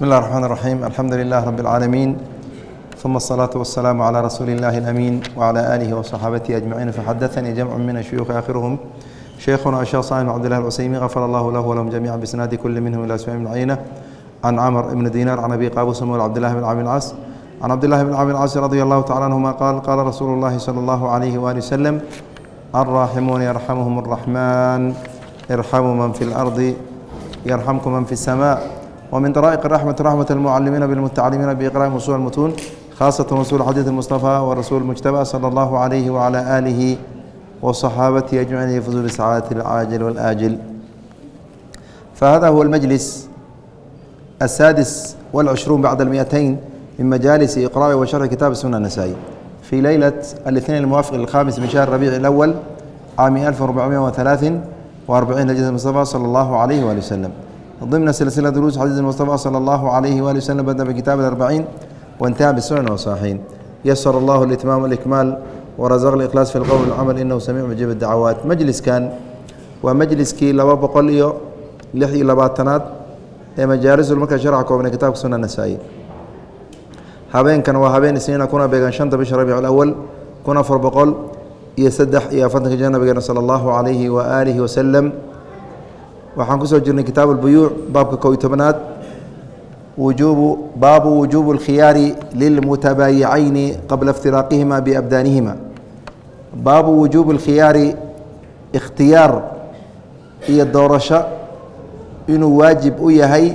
بسم الله الرحمن الرحيم الحمد لله رب العالمين ثم الصلاة والسلام على رسول الله الأمين وعلى آله وصحابته أجمعين فحدثني جمع من الشيوخ آخرهم شيخنا الشيخ صالح عبد الله العسيمي غفر الله له ولهم جميعا بإسناد كل منهم إلى سعيد بن عن عمر بن دينار عن أبي قابوس مولى عبد الله بن عامر العاص عن عبد الله بن عامر العاص رضي الله تعالى عنهما قال قال رسول الله صلى الله عليه وآله وسلم الراحمون يرحمهم الرحمن ارحموا من في الأرض يرحمكم من في السماء ومن طرائق الرحمة رحمة المعلمين بالمتعلمين بإقرام وصول المتون خاصة وصول حديث المصطفى والرسول المجتبى صلى الله عليه وعلى آله وصحابته أجمعين يفوزوا بسعادة العاجل والآجل فهذا هو المجلس السادس والعشرون بعد المئتين من مجالس إقراء وشرح كتاب السنة النسائي في ليلة الاثنين الموافق للخامس من شهر ربيع الأول عام 1443 وأربعين المصطفى صلى الله عليه وآله وسلم ضمن سلسلة دروس حديث المصطفى صلى الله عليه وآله وسلم بدأ بكتاب الأربعين وانتهى بالسنن والصحيحين يسر الله الإتمام والإكمال ورزق الإخلاص في القول والعمل إنه سميع مجيب الدعوات مجلس كان ومجلسكii laba boqol iyo lix iyo labaatanaad ee majaalisul marka sharca koobnay kitaabka suna nasaa'i habeenkan waa habeen isniina kuna beegan shanta bisha rabiic alawal kun afar boqol iyo saddex iyo afartanka jir nabigeena sala allahu waxaan kusoo jirnay kitaabu albuyuuc baabka kow iyo tobnaad wujuubu baabu wujuubu اlkhiyaari lilmutabaayicayni qabla اftiraaqihima biabdaanihima baabu wujuubi اlkhiyaari ikhtiyaar iyo doorasho inuu waajib u yahay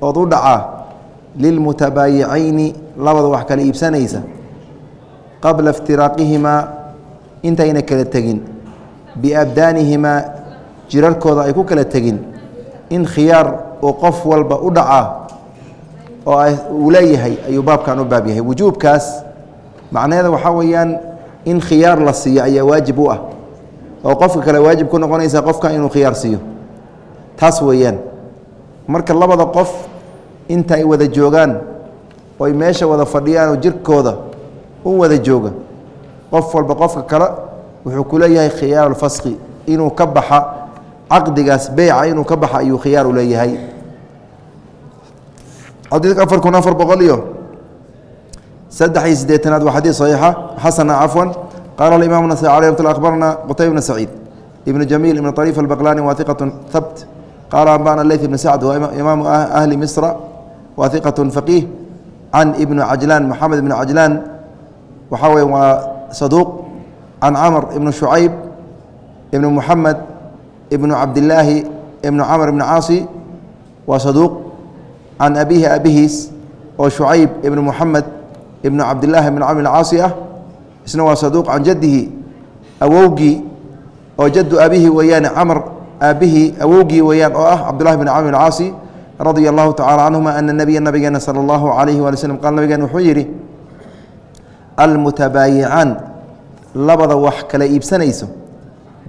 ood u dhaca lilmutabaayicayni labada wax kala iibsanaysa qabla اftiraaqihima intayna kala tegin biabdaanihimaa jirarkooda ay ku kala tegin in khiyaar uu qof walba u dhaca oo uu leeyahay ayuu baabkan u baab yahay. Wujuubkaas macnaheeda waxaa weeyaan in khiyaar la siiyo ayaa waajib u ah. Oo qofka kale waajib ku noqonaysa qofkan inuu khiyaar siiyo. Taas weeyaan. Marka labada qof inta ay wada joogaan oo ay meesha wada fadhiyaan oo jirkooda u wada jooga qof walba qofka kale wuxuu ku leeyahay khiyaarulfaski inuu ka baxa caqdigaas beyca inuu ka baxa ayuu khiyaar u leeyahay. Xadiidka afar kun afar boqol iyo saddex iyo siddeetanaad waa xadiid saxiixa. Xasana cafwan. Qaala alimaam nasai alay mat akhbarna qutayb bna saciid. Ibnu jamiil ibn طariif albaqlani wahiqatu habt qaala anbana leyth ibn sacd wa imaamu ahli misra wahiqatu faqiih. Can ibni cajlaan maxamed ibni cajlaan waxaa weye waa saduuq. Can camr ibni shucayb ibni muxamed ibnu cabdilaahi ibnu camr ibni caasi waa saduuq can abihi abihiis oo shucayb ibnu muxamed ibnu cabdilaahi ibn camr caasi ah isna waa saduuq can jaddihi awowgii oo jaddu abihi weeyaan camr aabihii awowgii weeyaan oo ah cabdullahi bn camr caasi radia allahu tacala canhuma ana nabiya nabigeena sala allahu alayhi waali slm qaal nabigeena wuxuu yidhi almutabaayicaan labada wax kala iibsanayso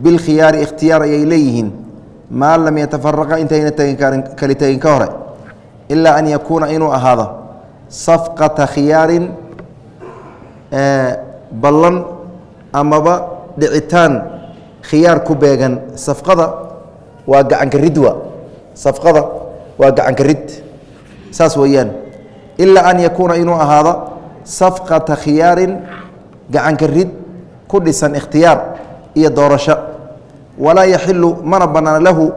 bilkhiyaari ikhtiyaar ayay leeyihiin maa lam yatafaraqa intayna kali tegin ka hore ilaa an yakuuna inuu ahaado safqata khiyaarin ballan amaba dhicitaan khiyaar ku beegan safqada waa gacanka ridwa safqada waa gacanka rid saas weeyaan ilaa an yakuuna inuu ahaado safqata khiyaarin gacanka rid ku dhisan ikhtiyaar iyo doorasho. Walaa yaxilu mana banaano lahu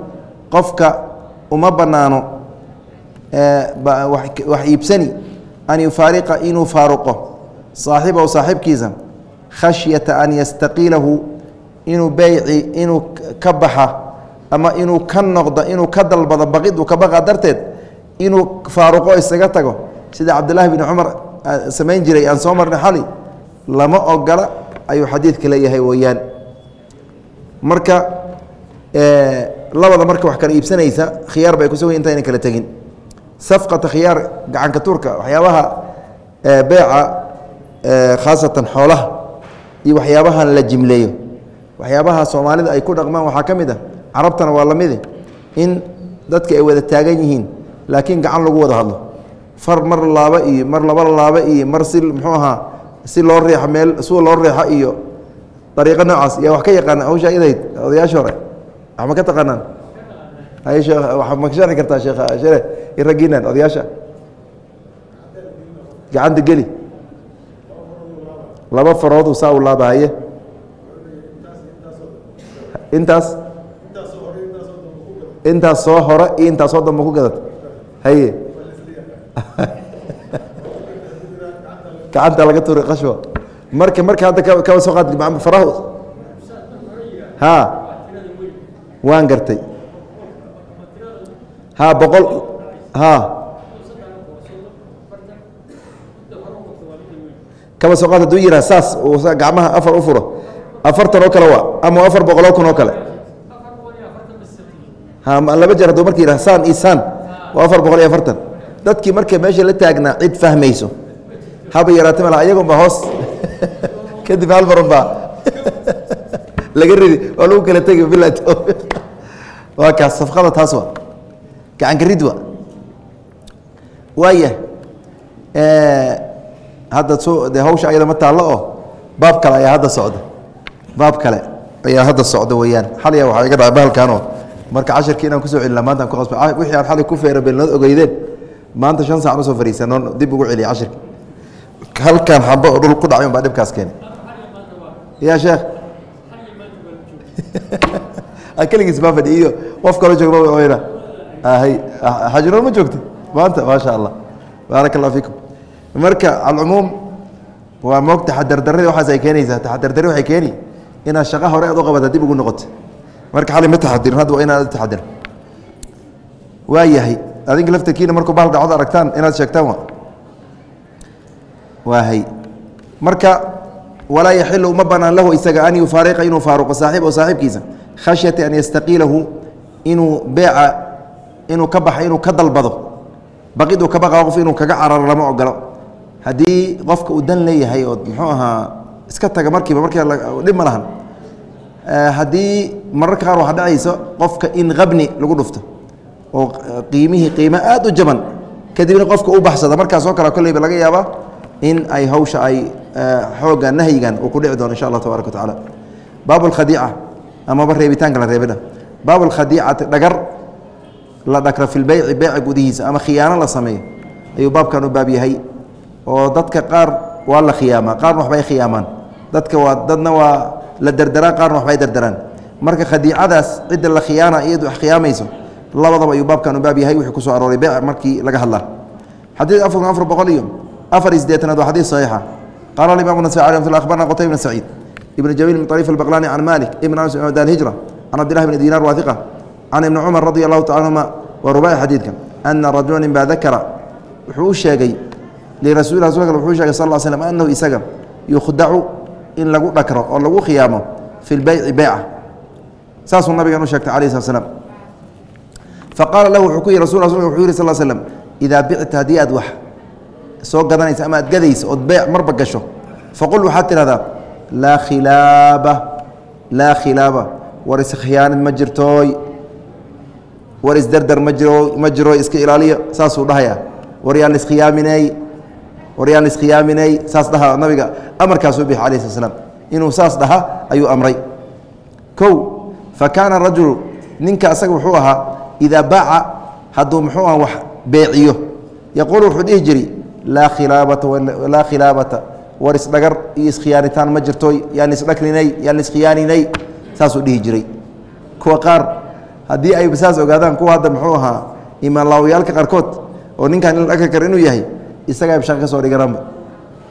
qofka uma banaano wax iibsani an yufaariqa inuu faaruqo. Saaxibahu saaxibkiisa khashyata an yastaqiilahu inuu beyci inuu ka baxa ama inuu ka noqdo inuu ka dalbado baqid uu ka baqa darteed inuu faaruqo isaga tago. Sida cabdillaahi bni cumar samayn jiray aan soo marnay xali lama ogola ayuu xadiidka leeyahay weeyaan marka labada marka wax kala iibsanaysa khiyaar bay kusugan intayna kala tegin. Safqata khiyaar gacanka tuurka waxyaabaha beeca khaasatan xoolaha iyo waxyaabahan la jimleeyo. Waxyaabaha soomaalida ay ku dhaqmaan waxaa ka mid ah carabtana waa lamide in dadka ay wada taagan yihiin laakiin gacan lagu wada hadlo. Far mar laaba iyo mar laba laaba iyo mar si muxuu ahaa si loo riixo meel si loo riixo iyo dariiqo noocaas yaa wax ka yaqaana hawsha idayd odayaasha hore. Wax ma ka taqaanaan? Hay sheekh waxaa ma sharxi kartaa sheekh share i raggiinan odayaasha. Gacanta geli. Laba farood saa u laaba haye intaas? Intaas soo hore iyo intaas soo damba ku gadata haye. Gacanta laga tuuray qashwa marka marka hadda ka kaba soo qaad farahu ha. Waan gartay. Ha boqol ha. Kaba soo qaad haduu yihaha saas gacmaha afar u furo. Afartan oo kale waa ama afar boqoloo kun oo kale. Laba jeer hadduu marka yidhaha saan iyo saan waa afar boqol iyo afartan. Dadkii marka meesha la taagnaa cid fahmayso. Haba yaraata malaha ayagon hoos kadib hal marun baa laga ridi oo lagu kala tegi bila waa kaas safqada taas waa. Gacanka rid wa waaya hadda so dee hawsha ayada ma taallo oo baab kale ayaa hadda socda. Baab kale ayaa hadda socda weeyaan. Xalya waxaa iga dhacay bahalkanoo marka cashirkii inaan ku soo celina maanta aan ku qasba wixii aan xalay ku feera beelnood ogeydeen. Maanta shan saac u soo fariisanoon dib ugu celiya cashirka halkan xabo oo dhul ku dhacay baa dhibkaas keenay. Ya sheekh? Keligiis baa fadhi iyo qof kaloo joogba hay xajiroon ma joogta maanta maasha allah. Baaraka allah fiikum. Marka alcumuum waa moog taxadardarradi waxaas ay keenaysaa. Taxadardarri waxay keeni inaad shaqa hore aad u qabata dib ugu noqoto. Marka xali ma taxadirin hadda waa inaad taxadirin waa yahay adinka laftarkiina markuu bahal dhacdo aragtaan inaad sheegtaan wa waahay. Marka walaa yaxilu uma banaan lahu isaga an yufaariqa inuu faaruqo saaxib oo saaxiibkiisa khashyata an yastaqiilahu inuu beeca inuu ka baxa inuu ka dalbado. Baqid uu ka baqa qof inuu kaga cararo lama ogolo haddii qofka uu dan leeyahay oo muxuu ahaa iska taga markiiba markii dhib ma lahan. Haddii mararka qaar waxaa dhacayso qofka in qabni lagu dhufto oo qiimihii qiimo aad u jaban kadibna qofka u baxsada markaasoo kale kolleyba laga yaabaa in ay hawsha ay xooga nahyigan uu ku dhici doono insha allah tabaraka watacaala baab amaba reebitaanka la reebidha baab dhagar la dhakra fi lbeyci beyca gudihiisa ama khiyaano la sameeyo ayuu baabkan u baab yahay. Oo dadka qaar waa la khiyaamaa qaarna waxbay khiyaamaan. Dadka waa dadna waa la derderaan qaarna waxbay derderaan marka khadiicadaas cidda la khiyaana iyadu khiyaamayso labadaba ayuu baabkan u baab yahay wuxuu ku arooray beyc markii laga hadlaa. Xadiid afar afar boqol iyo afar iyo siddeetanaad waa xadiid saxiixa qaala alimaam nasai alي mt akhbarna qutayb bn saciid ibn jamiil min طariif albaqlani can malik ibn anas ibn alhijra can cabdillahi bni dinar wa hiqa can ibni cumar radi allahu taala anhuma wa rubai xadiidka ana rajula nin baa dakara wuxuu u sheegay lirasuuli wuxuu sheegay sal l slm anahu isaga yukhdacu in lagu dhakro oo lagu khiyaamo fi lbeyci beyca saasuu nabigan u sheegtay alayh slat slam faqaala lahu wuxuu ku yihi rasul rasulka wuxuu yihi sal slm idaa bicta haddii aad wax soo gadanaysa ama aad gadaysa ood beyc marba gasho faqul waxaad tidhahdaa laa khilaaba laa khilaaba war iskhiyaanid ma jirtooy war isdardar ma jiro ma jiro iska ilaaliya saasuu dhahayaa. War yaan liskhiyaamineey war yaan liskhiyaamineey saas dhaha nabiga amarkaasuu bixi alayh slat slam inuu saas dhaha ayuu amray. Kow fa kaana rajulu ninka asaga wuxuu ahaa idaa baaca hadduu muxuu aha wax beeciyo. Yaquulu wuxuu dhihi jiri laa khilaabata laa khilaabata. War isdhagar iyo iskhiyaanitaan ma jirto yaan isdhakrinay yaan iskhiyaaninay saasuu dhihi jiray. Kuwa qaar haddii ay saas ogaadaan kuwa hadda muxuu ahaa imaanlaawayaalka qaarkood oo ninkan in la dhakri karo inuu yahay isagaa shaqa ka soo dhiganaanba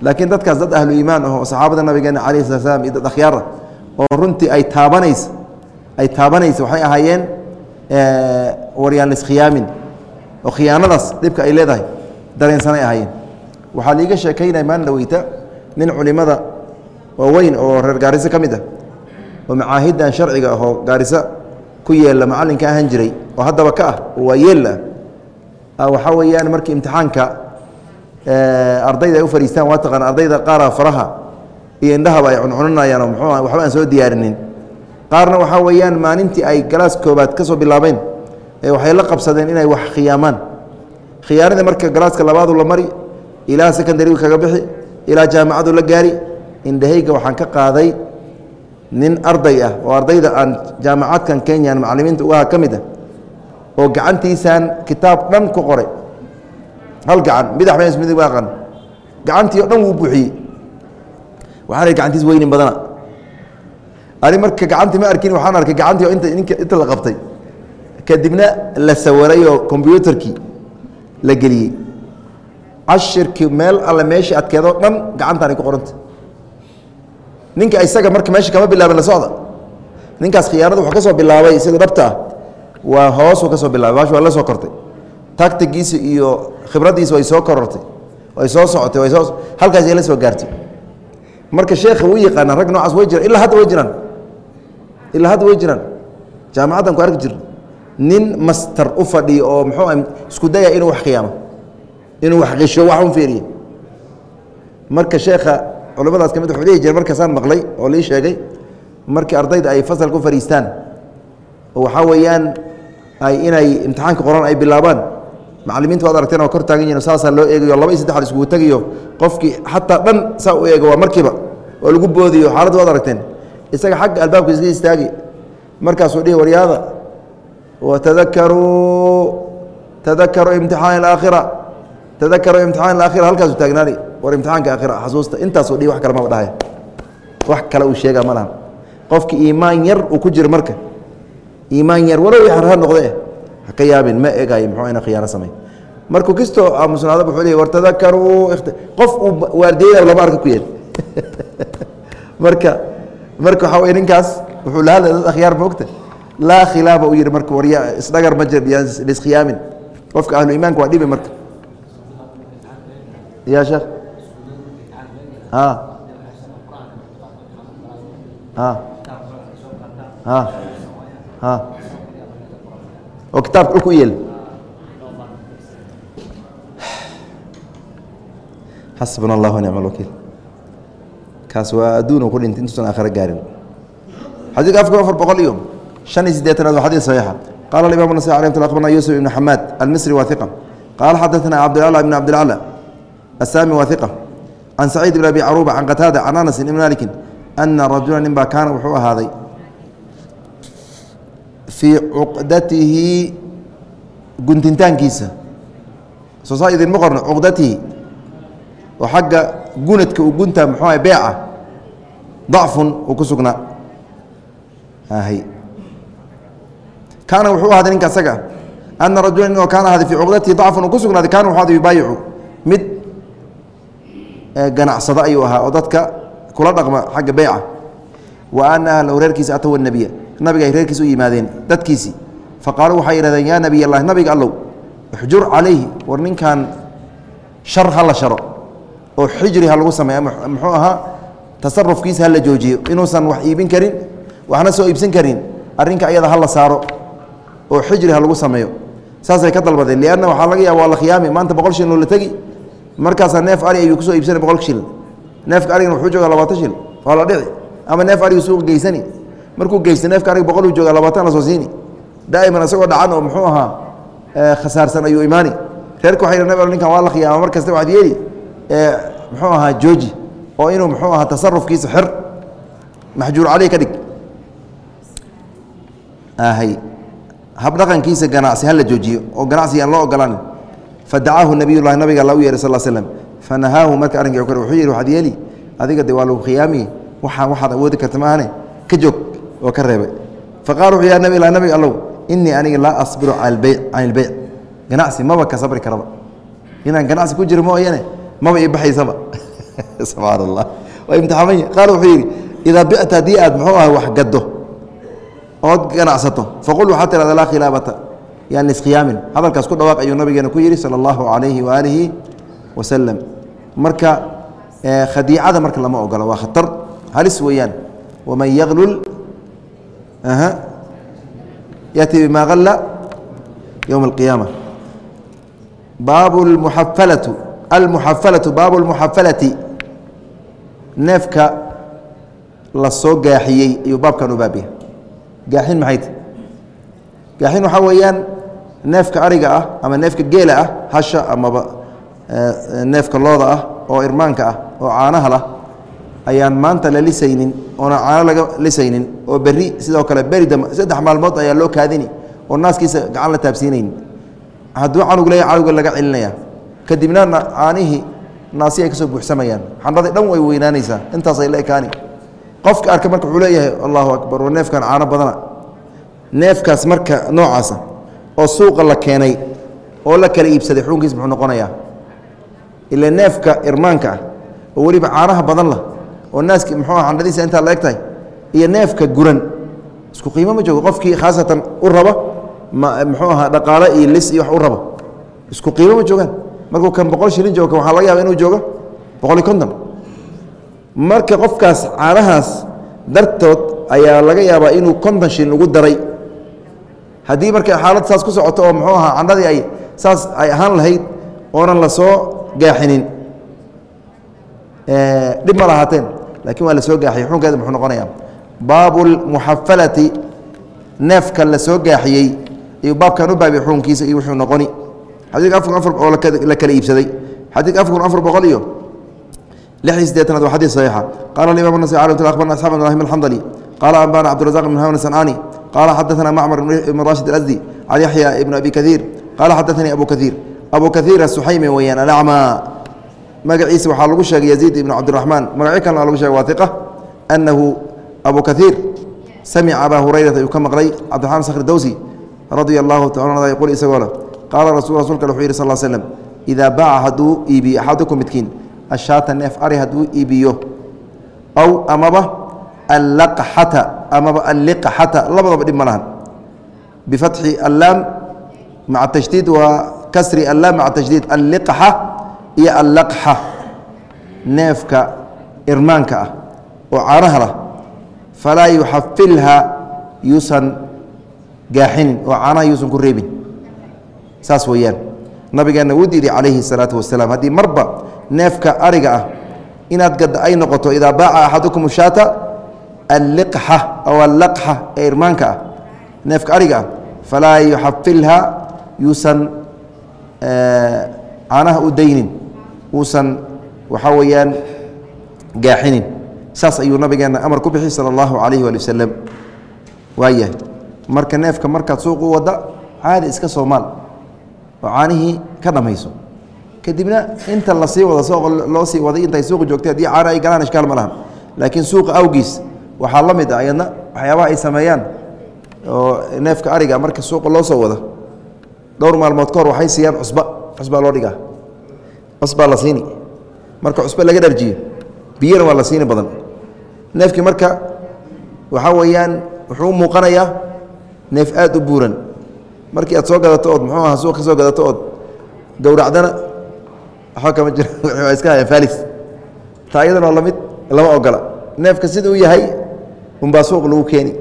laakiin dadkaas dad ahlu iimaan aho saxaabada nabigeena calayhi sala slam iyo dad akhyaara oo runtii ay taabanaysa ay taabanaysa waxay ahaayeen war yaan iskhiyaamin oo khiyaanadaas dhibka ay leedahay dareensanay ahaayeen waxaa liiga sheekaynaya maalin dhaweyta nin culimada waaweyn oo reer gaariso ka mid ah oo macaahidan sharciga ahoo gaariso ku yeella macallinka ahaan jiray oo haddaba ka ah oo waa ah waxaa weeyaan markii imtixaanka ardayda ay u fadhiistaan waa taqaan ardayda qaara faraha iyo indhahaba ay cuncunanayaan oo muxuu waxba aan soo diyaarinin. Qaarna waxaa weeyaan maalintii ay galaas koobaad ka soo bilaabeen ee waxay la qabsadeen inay wax khiyaamaan. Khiyaanada marka galaaska labaadu la mari ilaa secondariga kaga bixi ilaa jaamacadu la gaari. Indhahayga waxaan ka qaaday nin arday ah oo ardayda aan jaamacadkan kenyan macalimiinta ugaha ka mid ah oo gacantiisaan kitaab dhan ku qoray. Hal gacan midax bs midig waa aqan gacantii o dhan wuu buuxiyey. Waxaan gacantiis weynin badana. Ani marka gacantii ma arkin waxaan arkay gacantii oo inta ninka inta la qabtay. Kadibna la sawaray oo kombyuutarkii la geliyey cashirkii meel alle meeshii adkeedoo dhan gacantaani ku qoranta. Ninka isaga marka meesha kama bilaabin la socda. Ninkaas khiyaanada wuxuu ka soo bilaabay sida dhabta ah. Waa hoosuu ka soo bilaabay bash waa la soo kortay. Tactigiisa iyo khibraddiisa way soo korortay way soo socotay way soo halkaas ay la soo gaartay. Marka sheekha wuu yaqaana rag noocaas way jiraan ilaa hadda way jiraan. Ilaa hadda way jiraan. Jaamacaddan ku arki jirna nin master u fadhiyo oo muxuu isku daya inuu wax khiyaamo inuu wax un fiiriye marka sheekha culamadaas ka mid wuxuu dhihi jiray markaasaan maqlay oo lii sheegay markii ardayda ay fasal ku fadhiistaan oo waxaa weeyaan ay inay imtixaanka qoran ay bilaabaan macalimiinta waad aragteen oo kor taagan yihiin saasaa loo eegayo laba iyo saddex iskugu tegayo qofkii xataa dhan saa u eego waa markiiba oo lagu boodiyo xaaladda waad aragteen. Isaga xagga albaabka iska istaagi. Markaasuu dhihi waryaada watadakaruu tadakaruu imtixaan alaakhira tadakaruu imtixaan alaakhira halkaasuu taagnaani war imtixaanka aakhira xasuusta intaasuu dhihi wax kale maba dhahaya wax kale uu sheegaa ma laha qofki iimaan yar uu ku jiro marka iimaan yar walow har ha noqde ha ka yaabin ma egaayo muxuu ina khiyaano samay markuu kastoo aamusnaada wuxuu leeyahy war tadakaruu qof uu waardiyada lama arka ku yeel marka marka waxaa weye ninkaas wuxuu la hadlay dad akhyaar moogta laa khilaaba uu yihi marka warya isdhagar ma jir yaan liskhiyamin qofka ahlu iimaanka waa dhibi marka ya sheekh a a a a oo kitaabka dhulku u yeel xasbuna allah nicma alwakiil kaas waa adduun ku dhintay intuusan aakhiro gaarin xadiidka afka afar boqol iyo شhan iyo sideetanaad waa xadيث صحيixa qala الimaم النسي عليه رحمة أخبرna يوسف بن حماad المصري wa ثiقة qala xadaثna cبدالأعلى بن cبدالأعلى السامي wa ثiقة عن سعيد بن أبي cروبة عن qتاadة عن أنس بن مالك أنa رaجuلا nin baa kaana wuxuu ahaaday fيi cuqdatihi guntintaankiisa soo saa idinma qorno cuqdatihi oo xagga gunadka u gunta mxuu ah beeca ضacفun uu ku sugnaa hy kaana wuxuu ahaaday ninka asaga ana rajula nin oo kaana ahaaday fii ganacsado ayuu ahaa oo dadka kula dhaqma xagga beyca wa ana ahlahu reerkiisa atawa nabiya. Nabiga ay reerkiisa u yimaadeen dadkiisii faqaaluu waxay yidhahdeen yaa nabiy allahi nabiga allow ixjur calayhi war ninkan shar ha la sharo oo xijri ha lagu sameeya muxuu ahaa tasarufkiisa ha la joojiyo inuusan wax iibin karin waxna soo iibsan karin arrinka ayada ha la saaro oo xijri ha lagu sameeyo. Saasay ka dalbadeen lianna waxaa laga yaaba waa la khiyaami maanta boqol shilin oo la tegi markaasaa neef ari ayuu ku soo iibsanay boqol shilin neefka arigana wuxuu joogaa labaatan shil waa la dhici. Ama neef arigu suuqa geysani. Markuu geysta neefka arig boqol uu joogaa labaatan la soo siini. Daa'iman isagoo dhacan oo muxuu ahaa khasaarsan ayuu imaani. Reerka waxay nab ninkan waa la khiyaama mar waxaad yeeli muxuu ahaa jooji oo inuu muxuu ahaa tasarufkiisa xir. Maxjuur caleyh ka dhig. Ahay habdhaqankiisa ganacsi hala joojiyo oo ganacsi aan loo ogolaanin fadacaahu nabiy llahi nabiga alla u yeehay sal slm fanahaahu marka arrinkii kore wuxuu yihi waxaad yeeli adiga de waa lagu khiyaamiye waxaan waxaad awoodi karta maahane ka joog oo ka reebay. Faqala wuxuu ya nabi lah nabiga allow inii aniga laa asbiru can ilbeyc ganacsi maba ka sabri karaba. Inaan ganacsi ku jiro mooyane maba ii baxaysaba. Subxaan allah waa imtixaamanya qaala wuxuu yidhi idaa bicta haddii aad muxuu ah wax gaddo ood ganacsato faqul waxaa tirahda laa khilaabata yaan liskhiyaamin hadalkaas ku dhawaaq ayuu nabigeena ku yidhi sala allahu calayhi waaalihi wasalam marka khadiicada marka lama ogola waa khatar. Halis weeyaan. Waman yaglul yaati bima alla yowma alqiyaama baabu lmuxafalatu almuxafalatu baabu lmuxafalati neefka la gaaxiyey ayuu baabkan u baabyahay. Gaaxin maxay ta gaaxin waxaa weeyaan neefka ariga ah ama neefka geela ah hasha amaba neefka looda ah oo irmaanka ah oo caanaha lah ayaan maanta la lisaynin oona caano laga lisaynin oo berri sidoo kale beri dam saddex maalmood ayaa loo kaadini oo naaskiisa gacan la taabsiinayn. Hadduu canug leeya canuga laga celinaya. Kadibna caanihii naasi ay ka soo buuxsamayaan. Xandhadii dhan way weynaanaysaa. Intaasay la qofka arka marka wuxuu leeyahay allahu akbar waa neefkan caano badana. Neefkaas marka noocaasa oo suuqa la keenay oo la kala iibsaday xukunkiis muxuu noqonayaa? Ila neefka irmaanka ah oo weliba caanaha badan lah oo naaski muxuu aha xandhadiisa intaa la eg tahay iyo neefka guran. Isku qiimo ma joogo qofkii khaasatan u raba muxuu ahaa dhaqaale iyo lis iyo wax u raba. Isku qiimo ma joogaan. Markuu kan boqol shilin jooga waxaa laga yaaba inuu joogo boqol iyo konton. Marka qofkaas caanahaas dartood ayaa laga yaabaa inuu konton shilin ugu daray haddii marka xaalad saas ku socoto oo muxuu ahaa candhadii ay saas ay ahaan lahayd oonan la soo gaaxinin. Dhib ma lahaateen laakiin waa la soo gaaxiyey. Xukunkeeda muxuu noqonayaa. Baabu lmuxafalati neefka la soo gaaxiyey ayuu baabkan u baabiy xukunkiisa iyo wuxuu noqoni. Xadiidka afar kun afar oo la kala iibsaday. Xadiidka afar kun afar boqol iyo lix iyo siddeetanaad waa xadiid saxiixa. Qaala alimam nasai alay tl akhbarna asxab ibrahim alxandali qaala anbana cabdirazaq ibn sancaani qaala xadaثana macmar ibn rashid alasdi can yaxya ibn abi kaiir qaala xadaثanii abu kaiir abu kaiir asuxaymi weeyaan alacmaa magaciisa waxaa lagu sheegay yaziid ibn cabdiraxmaan magacyo kalena lagu shegay waa iqa annahu abu kaiir samica abaa hurayrata ayuu ka maqlay cabdiraxmaan sakhr dowsi radia allahu taala yquul isagoo leh qaala rasul rasulka wuxuu yidhi sal slm idaa baaca hadduu iibiyo axadukum midkiin ashaata neef ari hadduu iibiyo aw amaba allaqxata amaba alliqxata labadaba dhib ma lahan. Bifatxi allaam maca tashdiid waa kasri allaam maca tashdiid alliqxa iyo allaqxa neefka irmaanka ah oo caanaha lah falaa yuxafilha yuusan gaaxinin oo caanaha yuusan ku reebin. Saas weeyaan. Nabigeenna wuu diiday calayhi الsalaatu wasalaam haddii marba neefka ariga ah inaad gadda ay noqoto idaa baaca axadukum shaata alliqxa aw allaqxa ee irmaanka ah neefka ariga ah falaa yuxafilha yuusan caanaha u daynin uusan waxaa weeyaan gaaxinin. Saas ayuu nabigeenna amar ku bixi salى اllahu calayhi waali wasalam waayahay marka neefka markaad suuqu wadda caadi iska soomaal oo caanihii ka dhamayso. Kadibna inta la sii wado suuqa loo sii waday intay suuqa joogtay haddii caana ay galaan ishkaal ma lahan. Laakiin suuqa awgiis waxaa la mid ah ayadna waxyaabaha ay sameeyaan oo neefka ariga marka suuqa loo soo wado dhowr maalmood ka hor waxay siiyaan cusba. Cusbaa loo dhigaa. Cusbaa la siini. Marka cusba laga dharjiyo biyana waa la siini badan. Neefkii marka waxaa weeyaan wuxuu u muuqanayaa neef aad u buuran. Markii aad soo gadato ood muxuu aha suuq ka soo gadato ood gowracdana waxba kama jiro. Waa iska hayaan falis taa iyadana waa la mid lama ogola. Neefka sida uu yahay unbaa suuq lagu keeni.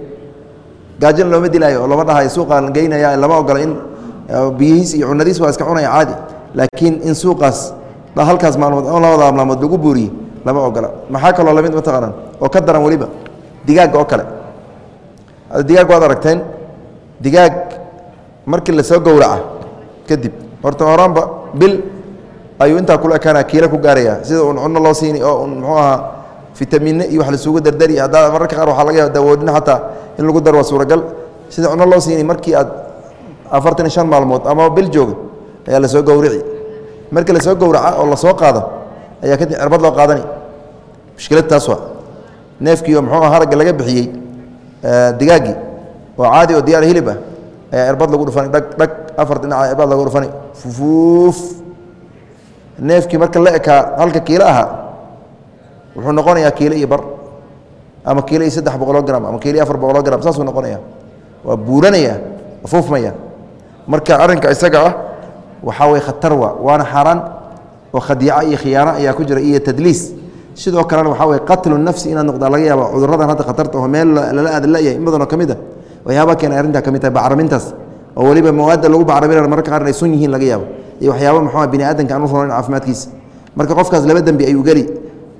Gaajana looma dilaayo oo lama dhahayo suuqaan geynaya lama ogola in biyihiis iyo cunadiis waa iska cunaya caadi. Laakiin in suuqaas halkaas maalmood oo labada maalmood lagu buuriye lama ogola. Maxaa kaloo la mid mataqaanaan oo ka daran weliba digaagga oo kale. Digaag waad aragteen digaag markii la soo gowraca kadib horta horaanba bil ayuu intaa kula ekaana kiila ku gaaraya sida un cunno loo siini oo un muxuu ahaa fitamiine iyo wax lasugu dardari haddaa mararka qaar waxaa laga yaaba dawoodina xataa in lagu daro waa suuragal. Sida cunno loo siini markii aad afartan iyo shan maalmood ama bil jooga ayaa la soo gowrici markii la soo gowraca oo la soo qaado ayaa kadib cirbad loo qaadani. Mushkilad taas waa. Neefkii oo muxuu haragga laga bixiyey digaaggii oo caadi oo diyaar hilib ah ayaa cirbad lagu dhufani. Dhag dhag afar dhinaca cirbad lagu dhufani. Fufuuf neefkii marka la ekaa halka kiilo ahaa wuxuu noqonayaa kiilo iyo bar ama kiilo iyo saddex boqoloo gram ama kiilo iyo afar boqoloo gram saasuu noqonaya waa buuranaya fuufmaya. Marka arrinka isaga ah waxaa way khatar waa waana xaaraan oo khadiico iyo khiyaano ayaa ku jira iyo tadliis. Sidoo kalena waxaa wey qatlu nafsi inaad noqdaa laga yaaba cuduradan hadda khatarta oo meel lala aada in badanoo ka mid a waxyaaba keenay arrintaa ka mid tahay bacramintaas. Oo weliba mawaadda lagu bacraminana mararka qaar inay sun yihiin laga yaabo. Iyo waxyaaba muxuu bini aadanka aan u ronayn caafimaadkiisa. Marka qofkaas laba dembi ayuu geli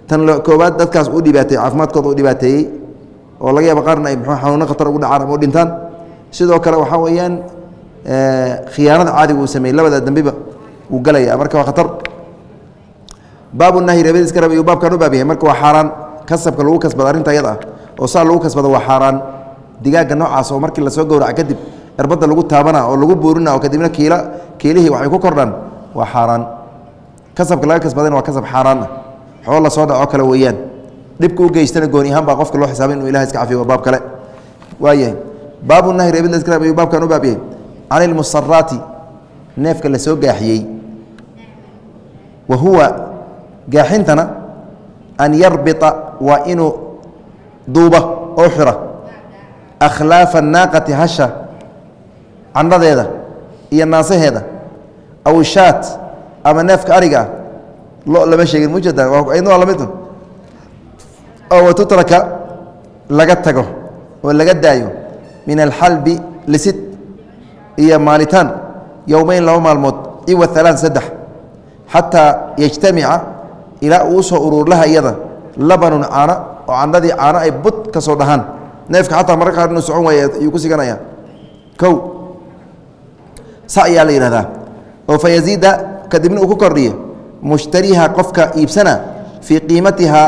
tan koobaad dadkaas u dhibaateey caafimaadkooda u dhibaateeyey oo laga yaaba qaarna ay muxuu xanuuno khatar ugu dhacaan ama u dhintaan. Sidoo kale waxaa weeyaan khiyaanada caadiga uu sameeyey labada dembiba wuu galaya marka waa khatar. Baabu nahyi reebadiis ka rab ayuu baabkan u baab marka waa xaaraan kasabka lagu kasbado arrinta ayada ah. Oo saa lagu kasbado waa xaaraan. Digaagga noocaas oo markii la soo gowraca kadib erbadda lagu taabana oo lagu buurina oo kadibna kiila kiilihii waxay ku kordhaan waa xaaraan. Kasabka laga kasbadana waa kasab xaaraan ah xoolo la soo dhaco kale weeyaan. Dhibka u geystana gooni ahaan baa qofka loo xisaabay inuu ilaha iska cafiyo waa baab kale. Waayahay baabu iska reebay ayuu baabkan u baab yahay can ilmusaraati neefka la soo gaaxiyey. Wa huwa gaaxintana an yarbita waa inuu duuba oo xira. Akhlaafa naaqati hasha candhadeeda iyo naasaheeda aw shaat ama neefka ariga ah lo lama sheegin mujada ayadna waa la mid oo watutraka laga tago oo laga daayo min alxalbi lisid iyo maalitaan yowmeyn laba maalmood iwa alaan saddex xataa yajtamica ilaa uu soo uruurlaha iyada labanun caano oo candhadii caano ay bud ka soo dhahaan. Neefka xataa mararka qaar inuu socon waaya ayuu ku siganaya kow sa ayaa la yidhahdaa oo fa kadibna uu ku kordhiyo mushtariha qofka iibsana fii qiimatihaa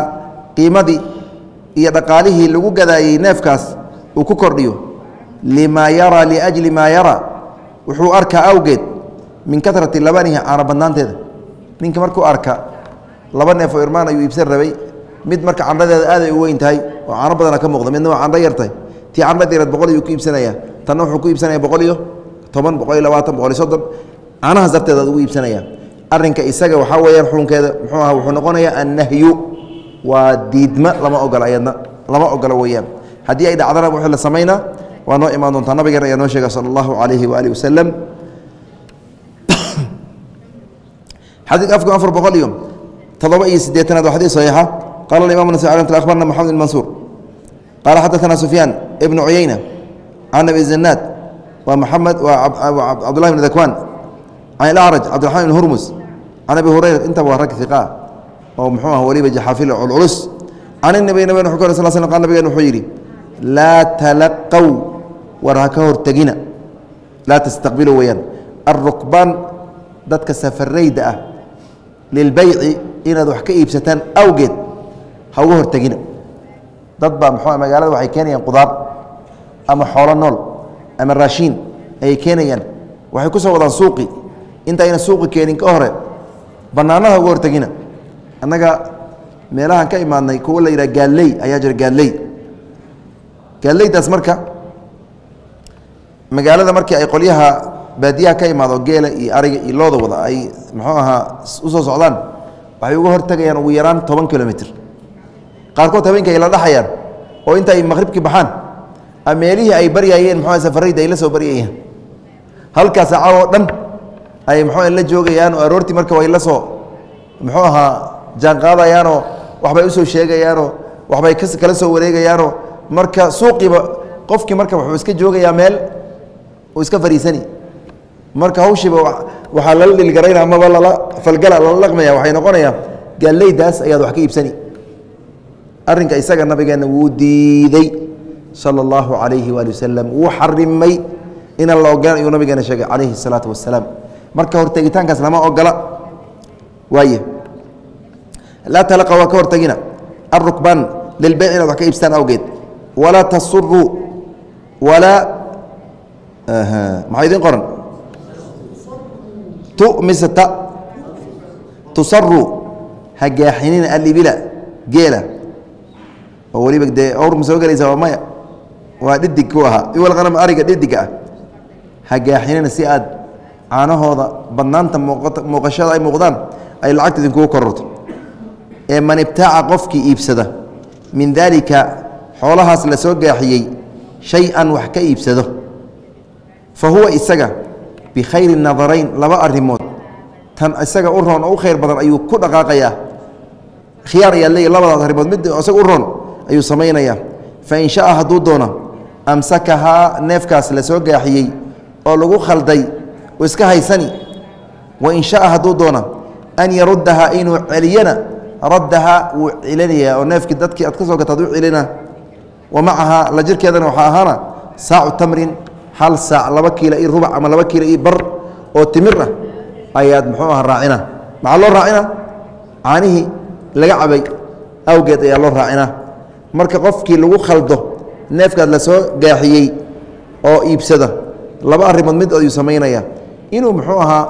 qiimadii iyo dhaqaalihii lagu gadaayey neefkaas uu ku kordhiyo. Limaa yaraa liajli maa yaraa wuxuu arkaa awgeed min karati labanihi caano badnaanteeda. Ninka markuu arka laba neef oo irmaan ayuu iibsan rabay. Mid marka candhadeeda aaday u weyn tahay oo caano badana ka muuqda. Midna waa candho yartahay tii candhadeereed boqol ayuu ku iibsanaya tanna wuxuu ku iibsanaya boqol iyo toban boqol iyo labaatan boqol iyo soddon. Caanahaas darteed aad ugu iibsanaya arrinka isaga waxaa weeyaan xukunkeeda muxuu aha wuxuu noqonayaa annahyu. Waa diidma lama ogola ayadna lama ogola weeyaan. Haddii ay dhacdana wixii la samaynaa waa noo imaan doontaa nabigeen ayaa noo sheega sala allahu calayhi waalihi wasalam xadiidka afku afar boqol iyo toddoba iyo siddeetanaad waa xadiis saxiixa. Qala alimam alay akhbarna maxamed bin mansuur. Xadaثana sufyaan ibnu cuyeyna can abi zanaad waa maxamed waa cabdullahi bn dakwan can ilacraj cabdiraxman ibn hurmus can abi hurayra intaba waa rag iqa oo muxuu ah weliba jaxaafil culculus can inabi nabig wuxuu ka sal sl qal nabigeen wuxuu yidhi laa talaqow war ha ka hortegina laa tastaqbilu weeyaan alrukbaan dadka safarayda ah lilbeyci inaad wax ka iibsataan awgeed ha uga hortegina dad baa muxuu magaalada waxay keenayaan qudaar ama xoolo nool ama raashiin ayay keenayaan. Waxay ku soo intayna suuqi keenin ka hore. Bannaanada uga hortegina annaga meelahaan ka imaadnay kuwa la yidhaha gaalley ayaa jira gaalley gaalleydaas marka magaalada markii ay qolyaha baadiyaha ka imaado geela iyo ariga iyo looda wada ay muxuu ahaa u soo socdaan waxay uga hortegayaan ugu yaraan toban kilomitr qaarkood habeenka ay la dhaxayaan oo inta ay maqhribkii baxaan meelihii ay baryaayeen muxuu safarayda ay la soo baryayeen halkaas cawoo dhan ay muxuu la joogayaan oo aroortii marka way la soo muxuu ahaa jaanqaadayaanoo waxbay u soo sheegayaanoo waxbay kala soo wareegayaanoo. Marka suuqiiba qofkii marka wuxuu iska joogayaa meel uu iska fariisani. Marka hawshiiba waxaa lala dhilgarayna amaba lala falgala lala dhaqmaya waxay noqonayaa gaaleydaas ayaad wax ka iibsani. Arrinka isaga nabigeenna wuu diidey sala allahu calayhi waali wasalam wuu xarimay inaan la ogolan ayuu nabigeena sheegay calayhi salaatu wasalaam marka hortegitaankaas lama ogola. Waaye laa talaqa waa ka hortegina alrukbaan lilbeyc inaad wax ka iibsataan awgeed. Walaa tasuruu walaa maxaa idin qoran? Tu mise ta tusaru ha gaaxinina alibila geela. Oo weliba dee awr ma soo waa maya? Waa dhidig ku ahaa. Iwalqanam ariga dhidiga ah. Ha gaaxinina si aad caanahooda badnaanta muuqashada ay muuqdaan ay lacagta idinkugu kororto. Ee man ibtaaca qofkii iibsada min daalika xoolahaas la soo gaaxiyey shay-an wax ka iibsado. Fa huwa isaga bikhayri nadarayn laba arrimood. Tan isaga u roon oo u khayr badan ayuu ku dhaqaaqayaa. Khiyaar ayaa leeyahy labadaas arrimood. Mid isaga u roon ayuu samaynayaa. Fa in shaaa hadduu doono amsakahaa neefkaas la soo gaaxiyey oo lagu khalday iska haysani. Wa in shaaa hadduu doona an yaruddahaa inuu celiyana raddahaa wuu celinayaa oo neefkii dadkii aad ka soo gataad u celina. Wa macahaa la jirkeedana waxaa ahaana saacu tamrin hal saac laba kiila io rubac ama laba kiila io bar oo timir ah ayaad muxuu aha raacina. Maxaa loo raacina? Caanihii laga cabay. Awgeed ayaa loo raacinaa marka qofkii lagu khaldo neefkaad la soo gaaxiyey oo iibsada laba arrimood mid ayuu samaynaya inuu muxuu ahaa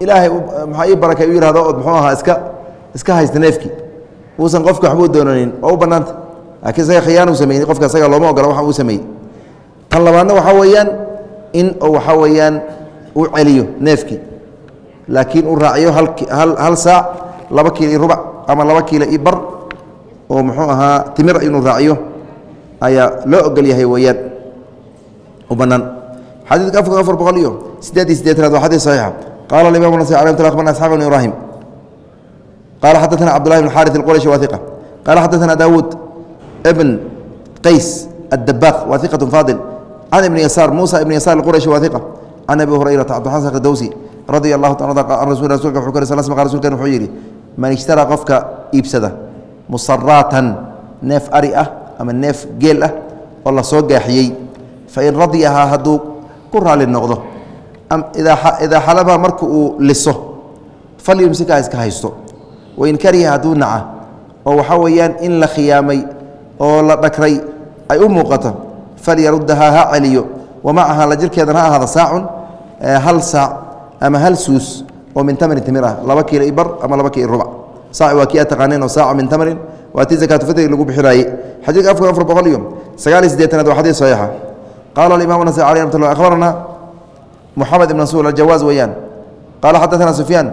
ilaahay maxaa ii barakay u yihahdo ood muxuu ahaa iska iska haysta neefkii. Uusan qofka waxbuu doonanin waa u bannaanta. Laakiin isaga khiyaan uu sameeyey qofka isaga looma ogola waxa uu sameeyey. Tan labaadna waxaa weeyaan in uu waxaa weeyaan uu celiyo neefkii. Laakiin uu raaciyo hal saac laba kiilo iyo rubac ama laba kiilo iyo bar oo muxuu ahaa timir inuu raaciyo ayaa loo ogol yahay weeyaan u bannaan xadiidka afar afar boqol iyo sideed iyo sideetanaad waa xadii saxiixa qala imam nas bn asxaaq bn ibrahim qala xadaana cabdullahi bn xarit اqurashi wa iqa qala xadaana daawuud ibn qays addabaq wa iqat fadil can ibni yasaar muusa ibn yasaar اqurashi wa iqa can abi hurayrata cabdixasan kadowsi radia allahu taala an rasul rasulka wuu kor sal sl rsulken wuxuu yidhi man ishtara qofka iibsada musaraatan neef ari ah ama neef geel ah oo la soo gaaxiyey fain radiyahaa hadduu ku raali noqdo. Idaa xalaba marka uu liso falyumsika iska haysto. Wain kariha hadduu naca oo waxaa weeyaan in la khiyaamay oo la dhakray ay u muuqato falyaruddahaa ha celiyo. Wamacaha la jirkeedan ha ahaada saacun hal saac ama hal suus oo min tamarin timir ah. Laba kiilo i ama laba kiilo i rubac saac waa kii aad taqaaneen oo saaca min tamarin waa tii zakaatufitrig lagu bixinaaye xadiidka afar afar boqol iyo sagaal iyo siddeetanaad waa xadiid saxiixa qaala alimaam nasai llah akhbarana moxamed ibn rasuul aljawaaz weeyaan qaala xadaثana sufyaan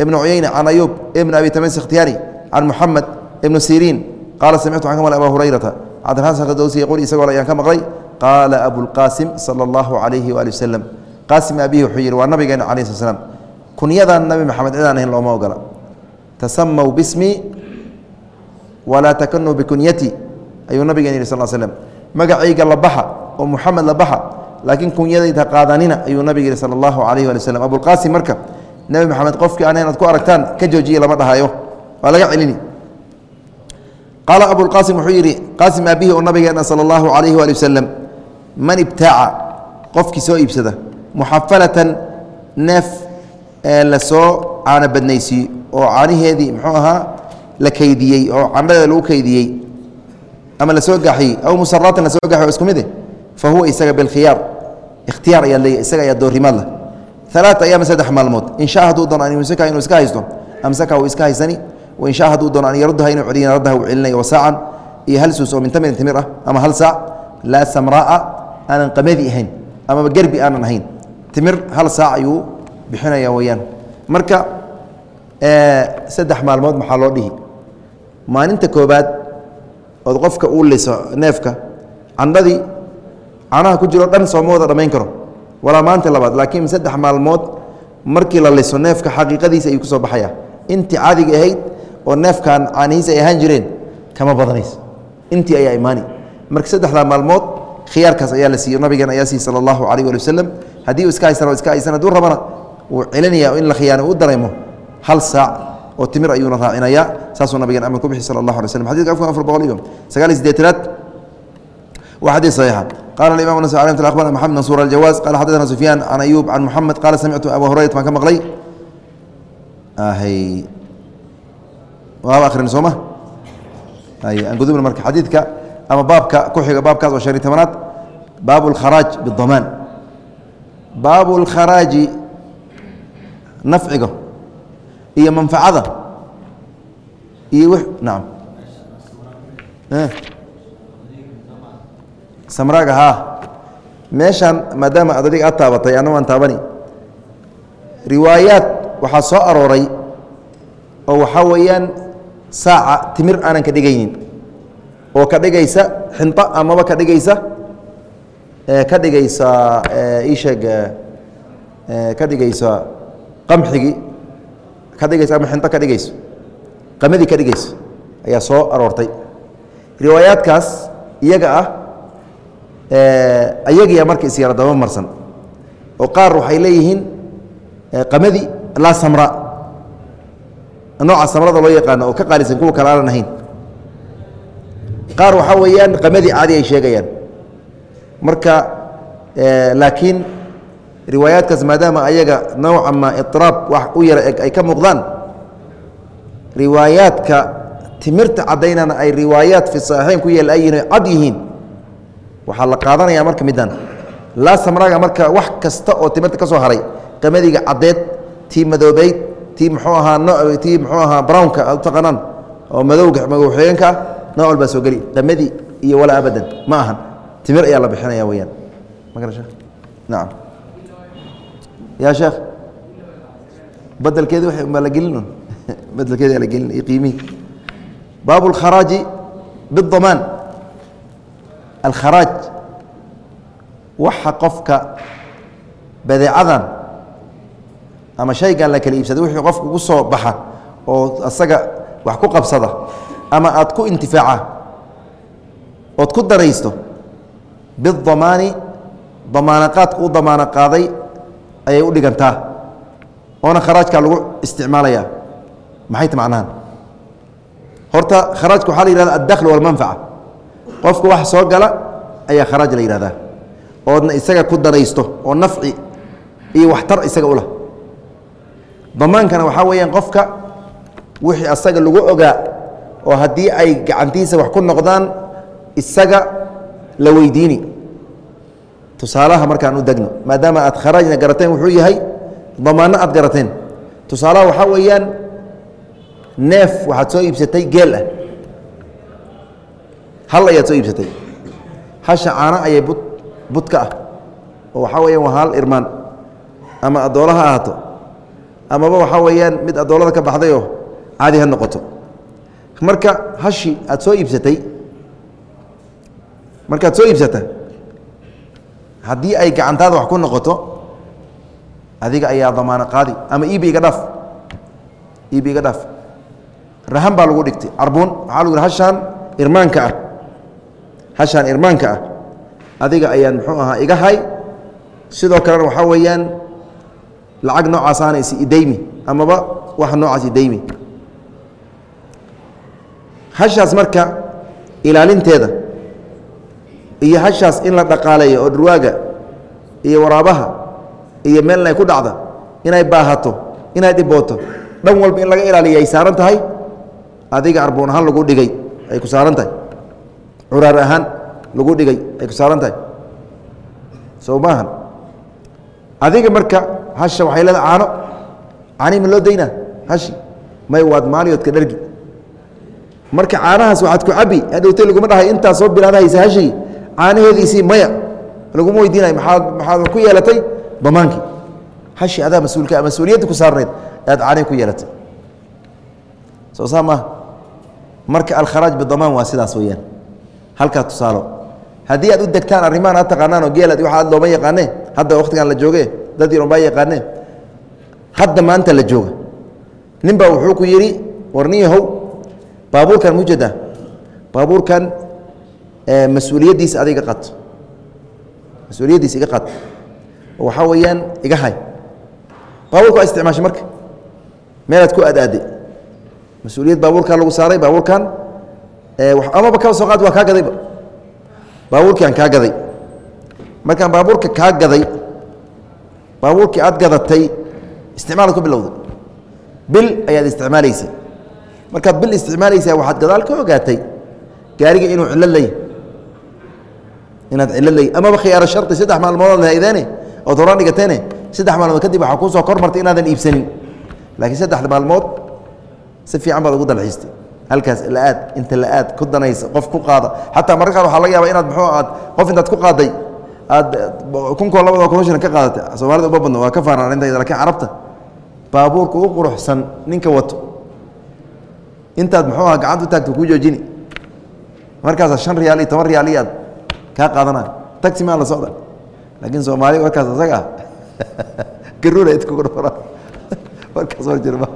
ibnu cuyeyne can ayuub ibn abi tamis ikhtiyaari can moxamed ibnu siriin qaala samictu can kamal aba hurayrata cabdiraxmaan sakhdowsi yquul isagoo ayaan ka maqlay qaala abulqaasim sala allahu calayhi waali wasalam qaasim aabihi wuxuu yidhi waa nabigeena calayi sl slam kunyadan nabi maxamed cidaan ahayn looma ogola tasamaw bismi walaa takanuu bikunyati ayuu nabigeena yidhi sal slm magacayga la baxa oo muxamed la baxa laakiin kunyadayda qaadanina ayuu nabiga yidhi sala allahu calayhi waali waslm abulqaasim marka nebi maxamed qofkii aan inaad ku aragtaan ka joojiye lama dhahayo waa laga celini. Qaala abulqaasim wuxuu yidhi qaasim aabihi oo nabigeena sala allahu calayhi waali wasalam man ibtaaca qofkii soo iibsada muxafalatan neef ee la soo caano badnaysiiyo oo caaniheedii muxuu ahaa la kaydiyey oo candhadeeda lagu kaydiyey ama la soo gaxiyey aw musaraatan la soo gaxiy o isku mid eh fa huwa isaga bilkhiyaar ikhtiyaar ayaad leeyahy isaga ayaa doorrimaad leh alaata ayaama saddex maalmood in shaa hadduu doono an yumsika inuu iska haysto amsaka uu iska haysani wain shaa hadduu doono an yaruddaha inuu celiya raddaha uu celinaya wasaacan iyo hal suus oo min tamirin timir ah ama hal saac laa samraa'a aanan qamadi ahayn amaba gerbi aanan ahayn timir hal saac ayuu bixinaya weeyaan marka saddex maalmood maxaa loo dhihi maalinta koobaad ood qofka uu liso neefka candhadii canaha ku jiro dhan sooma dhammayn karo. Walaa maanta labaad laakiin saddex maalmood markii la liso neefka xaqiiqadiisa ayuu ku soo baxaya. Intii caadiga ahayd oo neefkan caanihiisa ay ahaan jireen kama badanayso. Intii ayaa imaani. Marka saddexdaa maalmood khiyaarkaas ayaa la siiyo nabigan ayaa siiy sala allahu calayh ali wasalam haddii uu iska haysan o iska haysan hadduu rabana wuu celinaya in la khiyaano u dareemo hal saac oo timir ayuuna raacinaya saasuu nabigan amar ku sala allah alay slam xadidka afar boqol iyo sagaal iyo siddeetanaad waa xadiis saxiixa qala alimam nas alay mt akhbarna maxamed mansuur aljawaaz qala xaddathana sufyaan can ayuub can muxamed qaala samictu abu hurayrat baan ka maqlay. Waaba akhrin soo ma ay aan gudubna marka xadiidka ama baabka ku xiga baabkaas oo shan iyo tobanaad. Baabu اlkharaaj bidamaan baabu اlkharaaji nafciga iyo manfacada iyo w nacam samraaga haa meeshan maadaama ad adiga aad taabatay anna waan taabani. Riwaayaad waxaa soo arooray oo waxaa weeyaan saaca timir aanan ka dhigaynin. Oo ka dhigaysa xinto amaba ka dhigaysa ka dhigaysa isheeg ka dhigaysa qamxigii ka dhigaysa ama xinto ka dhigayso qamadii ka dhigayso ayaa soo aroortay. Riwaayaadkaas iyaga ah ayagiya marka isyara daba marsan. Oo qaar waxay leeyihiin qamadi laa samra. Nooca samrada loo yaqaano oo ka qaalisan kuwa kale aanan ahayn. Qaar waxaa weeyaan qamadi caadi ay sheegayaan. Marka laakiin riwaayaadkaas maadaama ayaga nowca ma iطraab wax u yara ay ka muuqdaan riwaayaadka timirta caddaynana ay riwaayaat fi saxiixeyn ku yeel ay yihiin cad yihiin waxaa la qaadanaya marka midaan laa samraaga marka wax kasta oo timirta ka soo haray. Qamadiga caddeed tii madoobeyd tii muxuu ahaa tii muxuu ahaa brownka aad u taqaanaan oo madowga magoxigeenka ah nooc walbaa soo geli. Qamadi iyo walaa abadan ma ahan. Timir ayaa la bixinaya weyaan ma gara sheekh? Nacam yaa sheekh? Badelkeedi waa baa la gelin badelkeedi aa la gelin iyo qiimihii. Baabu اlkharaaji biاdamaan alkharaaj waxa qofka badeecadan ama shaygan la kala iibsaday wixii qofka ugu soo baxa oo asaga wax ku qabsada ama aad ku intifaaca ood ku daraysto bidamaani damaanaqaadka u damaano qaaday ayay u dhigantaa. Oona kharaajkaa lagu isticmaalaya. Maxay ta macnahan horta kharaajka waxaa la yihahda addakhl walmanfaca qofka wax soo gala ayaa kharaaj la yihahdaa oodna isaga ku daraysto oo nafci iyo waxtar isaga ulah damaankana waxaa weeyaan qofka wixii asaga lagu ogaa oo haddii ay gacantiisa wax ku noqdaan isaga la weydiini. Tusaalaha markaan u degno maadaama aad kharaajna garateen wuxuu yahay damaanno aad garateen. Tusaalaha waxaa weeyaan neef waxaad soo iibsatay geel ah hal ayaad soo iibsatay? Hasha caano ayay bud budka ah. Oo waxaa weeyaan waa hal irmaan. Ama addoolo ha ahaato. Amaba waxaa weeyaan mid addoolada ka baxdayoo caadi ha noqoto. Marka hashi aad soo iibsatay markaad soo iibsata haddii ay gacantaada wax ku noqoto adiga ayaa damaano qaadi. Ama iibi iga dhaaf. Iibi iga dhaaf. Rahan baa lagu dhigtay. Carbuun waxaa lagu yidhi hashaan irmaanka ah hashaan irmaanka ah. Adiga ayaan muxuu ahaa iga hay. Sidoo kalena waxaa weeyaan lacag noocaasana is idaymi amaba wax noocaas idaymi hashaas marka ilaalinteeda iyo hashaas in la dhaqaaleeyo oo dhurwaaga iyo waraabaha iyo meelna ay ku dhacda inay baahato inay dhibooto dhan walba in laga ilaaliya ay saaran tahay. Adiga arboon ahaan lagu dhigay ay ku saaran tahay curaar ahaan lagu dhigay ay ku saaran tahay. Soo maahan adiga marka hasha waxay leedahay caano. Caanihi ma loo daynaa? Hashi. May waad maaliyoodka dhargi. Marka caanahaas waxaad ku cabi hadhowtay laguma dhahay intaas soo bilaadahaysa hashii caanaheediisii maya. Laguma weydiinay maaad maxaad ku yeelatay? Damaankii hashi adaa mas'uulka mas'uuliyadda ku saarnayd aad caanihi ku yeelatay. Soo saa maaha marka alkharaaj bidamaan waa sidaas weeyaan halkaa tusaalo. Haddii aad u degtaan arrimahan aad taqaanaan oo geelaad waxa aad looma yaqaanee hadda wakhtigan la jooge dad yaron baa yaqaanee hadda maanta la jooga. Nin baa wuxuu ku yidhi warniyahow baabuurkan mujada baabuurkan mas'uuliyaddiisa adiga qato mas'uuliyaddiisa iga qato oo waxaa weeyaan iga hay. Baabuurka waa isticmaashay marka. Meelaad ku aadaaday mas'uuliyad baabuurkaa lagu saaray baabuurkan amaba ka soo qaad waa kaa gadayba. Baabuurkii aan kaa gaday. Markaan baabuurka kaa gaday baabuurkii aad gadatay isticmaalaad ku bilowday. Bil ayaad isticmaalaysa. Markaad bil isticmaalaysaa waxaad gadaal ka ogaatay gaariga inuu cillo ley. Inaad cillo ley. Amaba khiyaaro shardi saddex maalmood haydeene ood dhigateene saddex maalmood kadib waxaa kuusoo kor martay inaadan iibsanin. Laakiin saddexda maalmood si fiican baad ugu dalxiistay halkaas la-aad inta la-aad ku danaysa qof ku qaada. Xataa mararka qaar waxaa laga yaaba inaad muxuu aad qof intaad ku qaaday aad kunkoo labadoo commission ka qaadatay soomaalida uma badno waa ka faanaan arintayda lakiin carabta baabuurka u quruxsan ninka wato. Intaad muxuu aha gacanta u taagto kuu joojini. Markaasa shan riyaal iyo toban riyaal iyo aad kaa qaadanaya taxi maa la socda. Laakiin soomaali warkaas isaga ah dhafara warkaas war jirma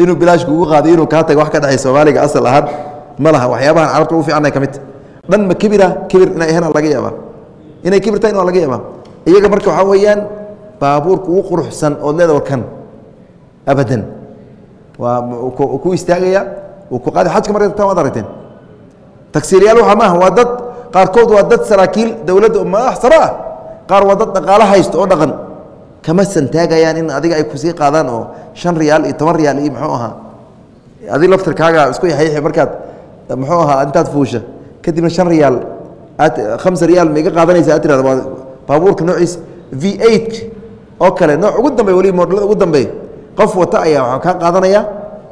inuu bilaash kugu qaaday inuu kaa tago wax ka dhexay soomaaliga asal ahaan ma laha. Waxyaabahan carabta ugu fiicannay ka mid. Dhan ma kibira kibir inay ahayn laga yaabaa. Inay kibir tahay waa laga yaabaa. Iyaga marka waxaa weeyaan baabuurka ugu quruxsan ood leeda warkan abadan. Waa ku istaagaya ku qaadi. Xajka marka tan waad aragteen. Tagsiiryaal waxa maaha waa dad qaarkood waa dad saraakiil dowladda madax sare ah qaar waa dad dhaqaalo haysto oo dhaqan kama santaagayaan in adiga ay ku sii qaadaan oo shan riyaal iyo toban riyaal iyo muxuu ahaa? Adi laftirkaaga isku yaxyaxi markaad muxuu ahaa intaad fuusha kadibna shan riyaal aad khamsa riyaal ma iga qaadanaysa aad tirahda waa baabuurka noociis v eight oo kale nooc ugu dambeey waliba moodlada ugu dambeey qof wata ayaa waxaa kaa qaadanaya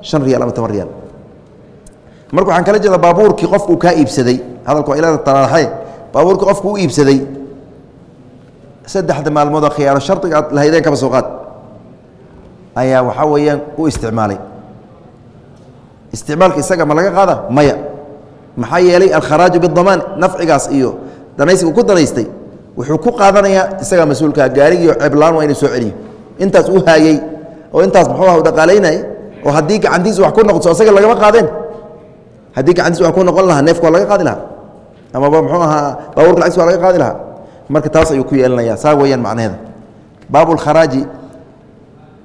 shan riyaal ama toban riyaal. Marka waxaan kala jeeda baabuurkii qofku kaa iibsaday hadalka waa ilaa talaalaxee baabuurkii qofku u iibsaday saddexda maalmood oo khiyaaro shardiga aad lahaydeen kaba soo qaad. Ayaa waxaa weeyaan u isticmaalay. Isticmaalka isaga ma laga qaada? Maya. Maxaa yeelay alkharaaju bidamaan nafcigaas iyo danaysigu ku danaystay wuxuu ku qaadanayaa isagaa mas'uulkaa gaarigiio ceblaan waa inuu soo celiyo. Intaas u haayey oo intaas muxuu aha u dhaqaalaynayay oo haddii gacantiisa wax ku noqoto isaga lagama qaadeen. Haddii gacantiisa wax ku noqon lahaa neefka waa laga qaadi lahaa. Amaba muxuu ahaa baabuurka lacagtiisa waa laga qaadi lahaa marka taas ayuu ku yeelanaya saa weeyaan macnaheeda. Baabulkharaaji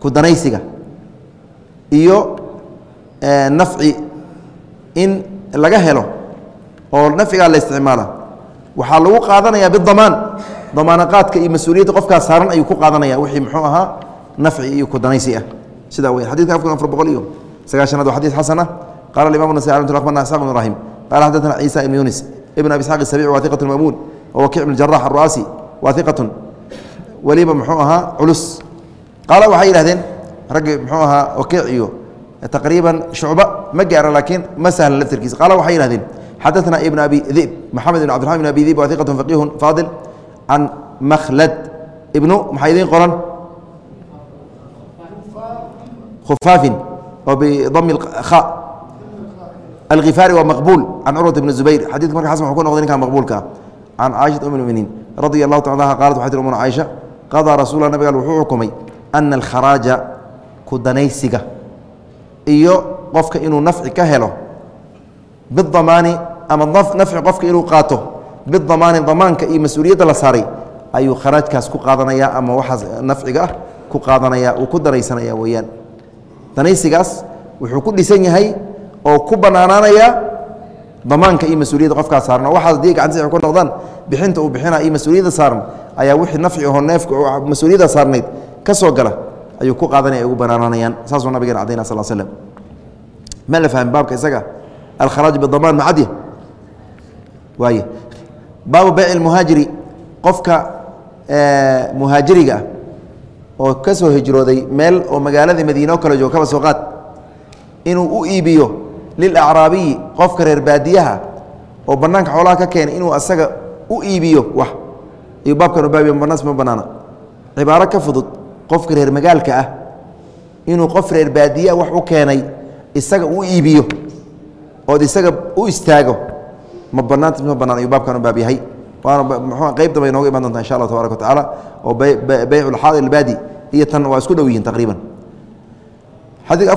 ku danaysiga iyo nafci in laga helo oo nafcigaa la isticmaala. Waxaa lagu qaadanaya bidamaan damaanaqaadka iyo mas'uuliyadda qofkaas saaran ayuu ku qaadanaya. Wixii muxuu ahaa? Nafci iyo ku danaysi ah. Sidaa wey xadidka afkun afar boqol iyo sagaashanaad waa xadiis xasan ah qala imam nasai akhbarna isaq bn ibrahim qala xaddatana ciisa ibn yunis ibn abi isxaaq isabici wa iqat mamuun wakiic bn jarax aruaasi waaiqatun weliba muxuu ahaa culus qaala waxay yidhahdeen raggii muxuu ahaa wakiic iyo taqriiban shucba ma gaara laakiin ma sahla laftirkiisa qaala waxay yihahdeen xadaثna ibn abi dib maxamed ibn abdirman ibn abi dib waaiqatu faqiihun faadil can makhlad ibnu maxaa idiin qoran khufaafin oo bidami kha alkhifaari waa maqbuul can curwat ibn zubayr xadidka marka xasan wuxu ku noqday ninkan maqbuulka ah can caaishat um اlmuminiin radi allahu taala anha qalat waxay tir umuna caaisha qadaa rasuula nabig al wuxuu xukumay ana alkharaaja ku danaysiga iyo qofka inuu nafci ka helo bidamaani ama nafci qofka inuu qaato bidamaani damaanka iyo mas'uuliyadda la saaray ayuu kharaajkaas ku qaadanaya ama waxaas ku qaadanaya uu ku danaysanaya weeyaan danaysigaas wuxuu ku dhisan yahay oo ku banaanaanaya damaanka iyo mas'uuliyadda qofkaas saaran oo waxaas haddii gacantiisa ku noqdaan bixinta uu bixina iyo mas'uuliyadda saaran ayaa wixii nafci aho neefka oo mas'uuliyadda saarnayd ka soo gala ayuu ku qaadanaya ay ugu banaanaanayaan. Saasuu nabigeen cadayna sal slm ma la fahmi baabka isaga? Alkharaaj bidamaan macadya waay baabu beyc muhaajiri. Qofka muhaajiriga ah oo ka soo hijrooday meel oo magaalada madiine o kale joogo kaba soo qaad. Inuu u iibiyo lilacraabiyi qofka reer baadiyaha oo banaanka xoolaha ka keenay inuu asaga u iibiyo wax ayuu baabkan baabiy banaas ma banaana cibaaro ka fudud qofka reer magaalka ah inuu qof reer baadiyaa wax u keenay isaga u iibiyo ood isaga u istaago ma banaanta ma banaan ayuu baabkan u waana qeyb damba inooga iman doonta insha allah tabarak wa tacaala oo beyc lxaadi albaadi iyo tan waa isku dhow yihiin taqriiban xadid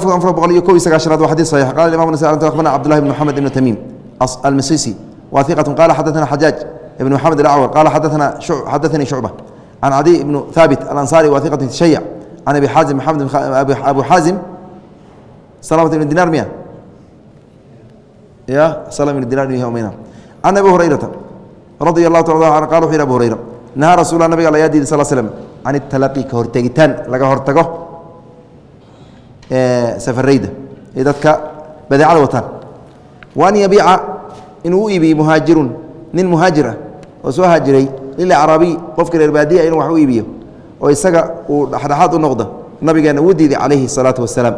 nahaa rasuullah nabiga layaa diiday sal slm can italaqi ka hortegitaan laga hortago safarayda ee dadka badeecada wataan wa an yabiica inuu u iibiyo muhaajirun nin muhaajir ah oo soo haajiray lilacraabiy qofka reer baadiya inuu wax u iibiyo oo isaga uu dhexdhexaad u noqdo nabigeena wuu diiday calayhi الsalaatu wasalaam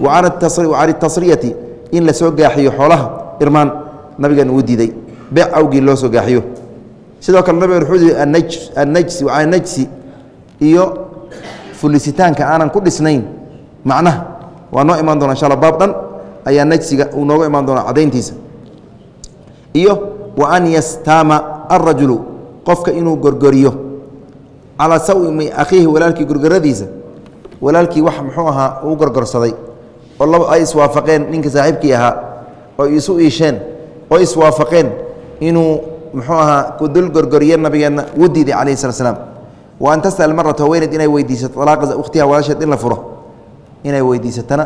wa can اtasriyati in la soo gaaxiyo xoolaha irmaan nabigeena wuu diiday beec awgii loo soo gaaxiyo sidoo kale nabigen wuxuu diiday annajsi wa najsi iyo fulisitaanka aanan ku dhisnayn macnaha waa noo imaan doona insha baab dhan ayaa najsiga uu nooga imaan doona caddayntiisa. Iyo wa an yastaama alrajulu qofka inuu gorgoriyo. Calaa sawmi akhiihi walaalkii gorgoradiisa walaalkii wax muxuu ahaa uu gorgorsaday oo laba ay iswaafaqeen ninka saaxiibkii ahaa oo isu iisheen oo iswaafaqeen inuu muxuu ahaa kudul gorgoriye nabigeenna wuu diiday calayhi slat slam wa an tasal marata haweeneyd inay weydiisato alaaqa ukhtiha walaasheed in la furo inay weydiisatana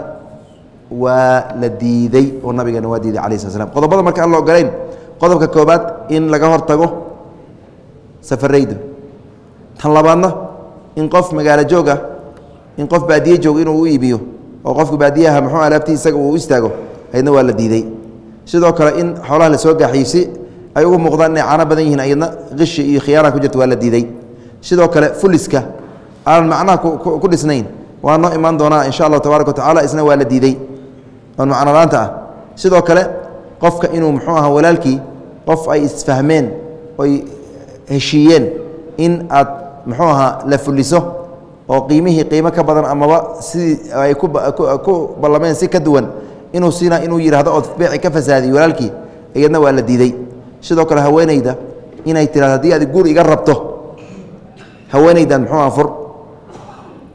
waa la diiday oo nabigeena waa diiday alayh slat slam qodobada marka aan la ogolayn qodobka koobaad in laga hortago safarayda tan labaadna in qof magaalo joog ah in qof baadiye joog inuu u iibiyo oo qofka baadiyaha muxuu alaabtii isaga uu istaago ayadna waa la diiday. Sidoo kale in xoolaha la soo gaaxiyo si ay ugu muuqdaan inay caano badan yihiin ayadna qishi iyo khiyaana ku jirta waa la diiday. Sidoo kale fuliska aan macnaha ku dhisnayn waa noo imaan doonaa insha allahu tabaaraka wa tacala isna waa la diiday. Oon macnolaanta ah. Sidoo kale qofka inuu muxuu aha walaalkii qof ay isfahmeen oy heshiiyeen in aad muxuu ahaa la fuliso oo qiimihii qiimo ka badan amaba sidii ay ku ballameen si ka duwan inuu sina inuu yidhaahdo ood beeci ka fasaadiy walaalkii iyadna waa la diiday. Sidoo kale haweenayda inay tirahdo haddii aad guur iga rabto haweenaydan muxuu aha fur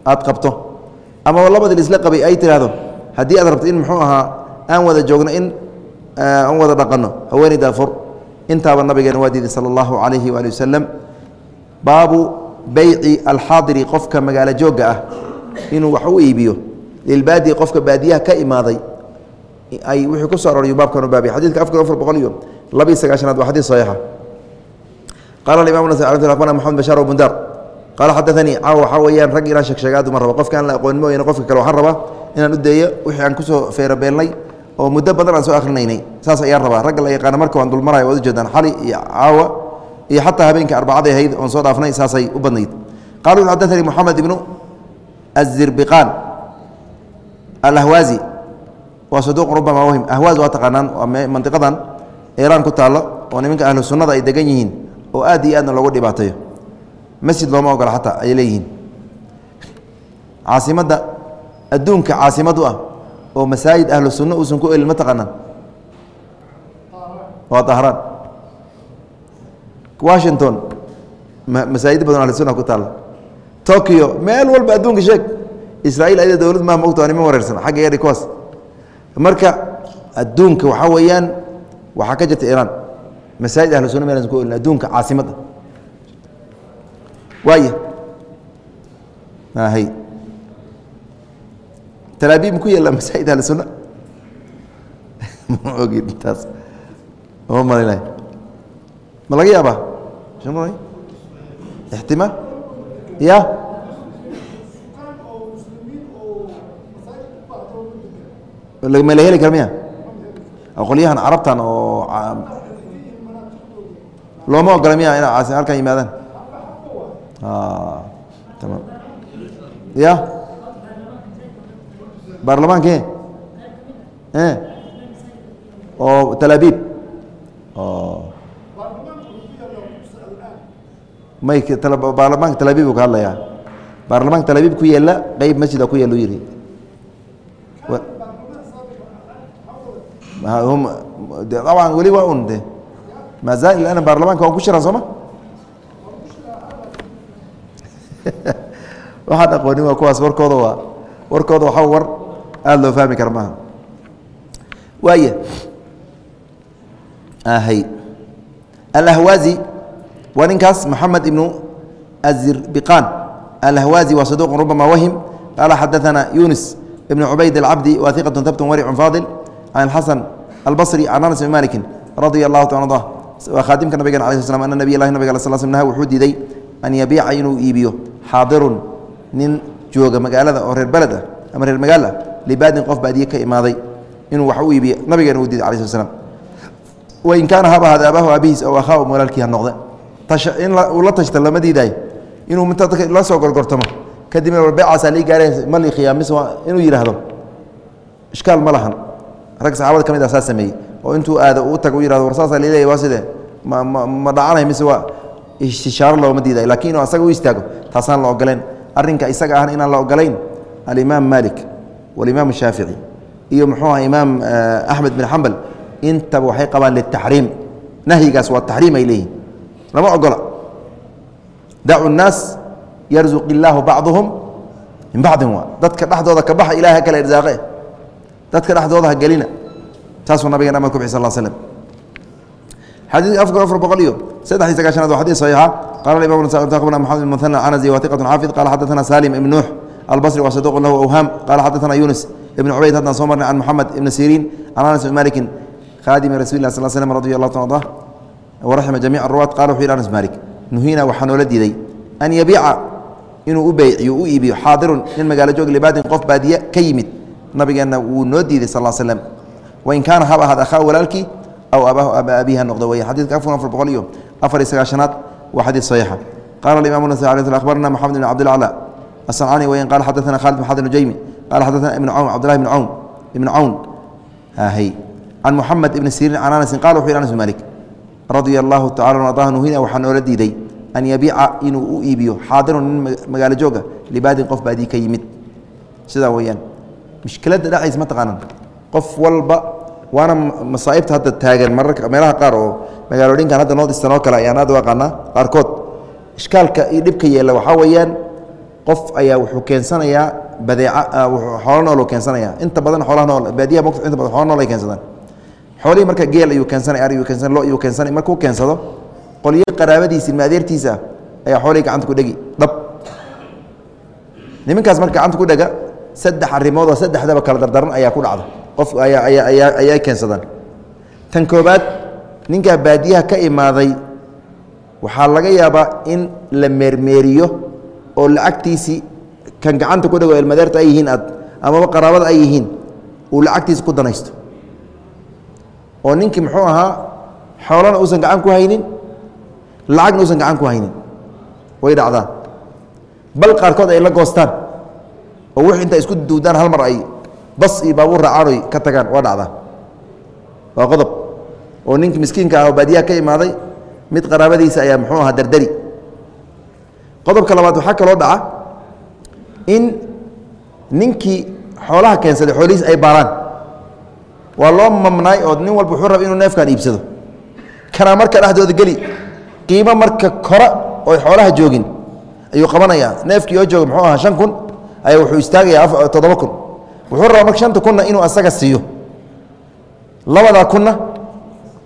aad qabto amaba labadii isla qabay ay tiraahdo haddii aad rabto in muxuu ahaa aan wada joogno in aan wada dhaqanno haweenaydaa fur intaaba nabigeena waa diiday sala allahu calayhi waali wasalam baabu beyci alxaadiri qofka magaalo joogga ah inuu wax u iibiyo lilbaadi qofka baadiyaha ka imaaday. Ay wixii ku so arooriyo baabkan u baabiya xadidka afar afar boqol iyo laba iyo sagaashanaad waa xadiis saxiixa qala alimam akhbarna maxamed bashaar bundar qaala xadaanii caawa waxaa weeyaan rag inaan sheegsheega aad uma raba. Qofka aan la aqoonin mooyane qofka kale waxaan rabaa inaan u deeyo wixii aan ku soo feerabeelnay oo muddo badan aan soo akhrinaynay saas ayaan rabaa. Ragga la yaqaana marka waan dulmarayo waad ujeedaan xali iyo caawa iyo xataa habeenka arbacada ahayd oon soo dhaafnay saasay u badnayd. Qala xadaanii moxamed ibnu azirbiqaan alahwaazi waa saduuq rubama wahim. Ahwaaz waa taqaanaan waa mantiqadan iiraan ku taallo oo nimanka ahlu ay degan yihiin oo aad iyo aadna loogu dhibaateeyo masjid looma ogola xataa ay leeyihiin. Caasimadda adduunka caasimad u ah oo masaajid ahlu sunno uusan ku elin ma taqaanaan? Waa dahraan washington masaajid badan ahlu sunna ku taalla. Tokyo meel walba adduunka sheeg. Israa'iil ayada dowlad maa mogta waa niman wareersan xagga yadhi kuwaas marka adduunka waxaa weeyaan waxaa ka jirta iiraan masaajid ahlu sunna meelsan ku elin adduunka caasimadda waaya hay talaabiib ku yaalla masaajid ahlu sunna? Ma ogin taas. Ma malinay ma laga shanay ixtimaal ya. Ma la heli kara miya? Qolyahan carabtan oo looma ogola miya ina halkan yimaadaan ya? Baarlamaanke oo talaabiib may baarlamaanka talaabiib ka hadlayaa baarlamaanka talaabiib ku yeela qeyb masjida ku yeela u yihi weli waa un de. Maazal ana baarlamaanka waan ku shiraan sooma waxaan aqoonin waa kuwaas warkooda waa warkooda waxaa war aada loo fahmi kara maaha waaya hay alahwaazi waa ninkaas moxamed ibnu azirbiqan alahwaazi waa saduq rubama wahim qaala xadaثana yunis ibn cubayd alcabdi wa iqaة tabtun waricun faadil can xasan albصri can anas bn maliki radia allahu ta arda waa khaadimka nabigeen ala sl slam ana nabiy lahi nabig sl sl nah wuxuu diiday an yabiica inuu iibiyo xaadirun nin jooga magaalada oo reer beled ama reer magaal libaadin qof baadiye ka imaaday inuu wax u iibiyo nabigeena uu diiday ala sl slam wain kaana haba hada abaahu aabihiis ow akhaahu walaalkii ha noqde uu la tashta lama diidaayo inuu minta la soo gorgortamo kadibna warbeecaasaa lii gaareen mali khiyaamis inuu yidhaahdo ishkaal ma lahan rag saxaabada ka mid ah saa sameeyey oo intuu aado u tago u yihahdo war saasaa lileeya waa sidee ma ma ma dhacanay mise waa istishaaro looma diidayo laakiin inuu asaga u istaago taasaan la ogoleen arrinka isaga ahna inaan la ogolayn alimaam malik walimaam shaafici iyo muxuu aha imaam axmed bin xambal intaba waxay qabaan litaxriim nahyigaas waa taxriim ay leeyihiin lama ogola dacu الnaas yarzuq illaahu bacduhum min bacdin waa dadka dhexdooda ka baxa ilahay ha kale irsaaqe dadka dhexdooda ha gelina. Taasuu nabigan amar ku bixi sal slm xadidka afku afar boqol iyo saddex iyo sagaashanaad waa xadid saxiixa qaala imam nasa akhbarna maxamed ibn muhana anazi waa tiqatun xaafid qaala xadathana salim ibn nuux albasri waa saduqun lahu awhaam qaala xadathana yunus ibn cubayd haddaan soo marnay can moxamed ibni siriin can anas ibn malikin khaadimi rasuuli lah sal slm radi allah ta ada waraxima jamiic aruwaat qala wuxu yidhi anas malik nuhiina waxaa noola diiday an yabiica inuu u beyciyo u iibiyo xaadirun nin magaalo joog libaadin qof baadiye ka yimid nabigeenna wuu noo diiday sal slem wain kaana hab ahaad akhaa walaalkii aw abaahu aaba abiiha noqdo wey xadiidka afkun afar boqol iyo afar iyo sagaashanaad waa xadiid saxiixa qaala alimamu nasai alay sl abarna maxamed ibn cabdilcla asancani weyan qala xadana khalid bin xasan nujaymi qala xadana ibn cawn cabdillahi bn cawn ibn cawn hay can muxamed ibni siriin can anasin qala wuxu yhi anas malik radia allahu tacala an adaha nuhina waxaa noola diiday an yabiica inuu u iibiyo xaadirun nin magaalo jooga libaadin qof baadii ka yimid sidaa weyaan mushkiladda dhacaysa ma taqaanaan qof walba waana masaaibta hadda taagan. Mararka meelaha qaar oo magaalooyinkan hadda noodistan oo kale ayaan aad u aqaanaa qaarkood ishkaalka iyo dhibka yeela waxaa weeyaan qof ayaa wuxuu keensanayaa badeeca xoolo nool keensanayaa. Inta badan xoolaha nool baadiyaha mota inta badan xoolo nool ay keensadaan. Xoolihii marka geel ayuu keensanay ar ayuu keensanay lo ayuu keensanay. Markuu keensado qolyo qaraabadiisa ilma adeertiisa ayaa xoolihii gacanta ku dhegi. Dhab. Nimankaas marka gacanta ku dhega saddex arrimood oo saddexdaba kala dardaran ayaa ku dhacda qof ayay keensadaan. Tan koobaad ninkaa baadiyaha ka imaaday waxaa laga yaabaa in la meermeeriyo oo lacagtiisii kan gacanta ku dhego ilmadeerta ay yihiin aad amaba qaraabada ay yihiin uu lacagtiisa ku danaysto. Oo ninkii muxuu ahaa xoolana uusan gacan ku haynin lacagna uusan gacan ku haynin. Way dhacdaa. Bal qaarkood ay la goostaan oo wixii inta isku duudaan hal mar ay bas iyo baabuur raacaanoy ka tagaan waa dhacdaa. Waa qodob. Oo ninkii miskiinka ah oo baadiyaha ka imaaday mid qaraabadiisa ayaa muxuu ahaa dardari. Qodobka labaad waxaa kaloo dhaca in ninkii xoolaha keensaday xoolihiis ay baaraan. Waa loo mamnaay oo nin walba wuxuu raba inuu neefkan iibsado. Kanaa marka dhexdooda geli qiimo marka kora ooy xoolaha joogin ayuu qabanayaa. Neefkii oo jooga muxuu ahaa shan kun ayaa wuxuu istaagayaa toddoba kun wuxuu rabaa marka shanta kunna inuu asaga siiyo. Labadaa kunna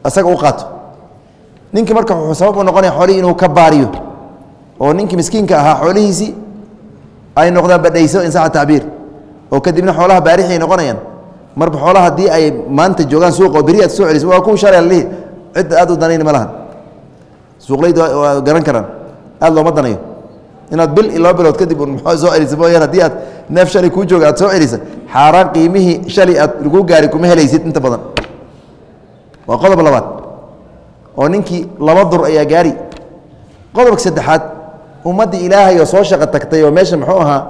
asaga u qaato. Ninkii marka wuxuu sabab u noqonaya xoolihii inuu ka baariyo oo ninkii miskiinka ahaa xoolihiisii ay noqdaan badhayso in tacbiir oo kadibna xoolaha baarixi ay noqonayaan. Marba xoolaha haddii ay maanta joogaan suuqa oo beri aad soo celiso waa kuwa shalay lihi cidda aad u danayni ma lahan suuqlayda garan karaan. Aad looma danayo inaad bil laba bilood kadib muxuu soo celisa mooyaan haddii aad neef shalay kuu jooga aad soo celisa xaaraan qiimihii shalay aad lagu gaari kuma helaysid inta badan. Waa qodob labaad oo ninkii laba dur ayaa gaari. Qodobka saddexaad ummadda ilaahay oo soo shaqo tagtay oo meesha muxuu ahaa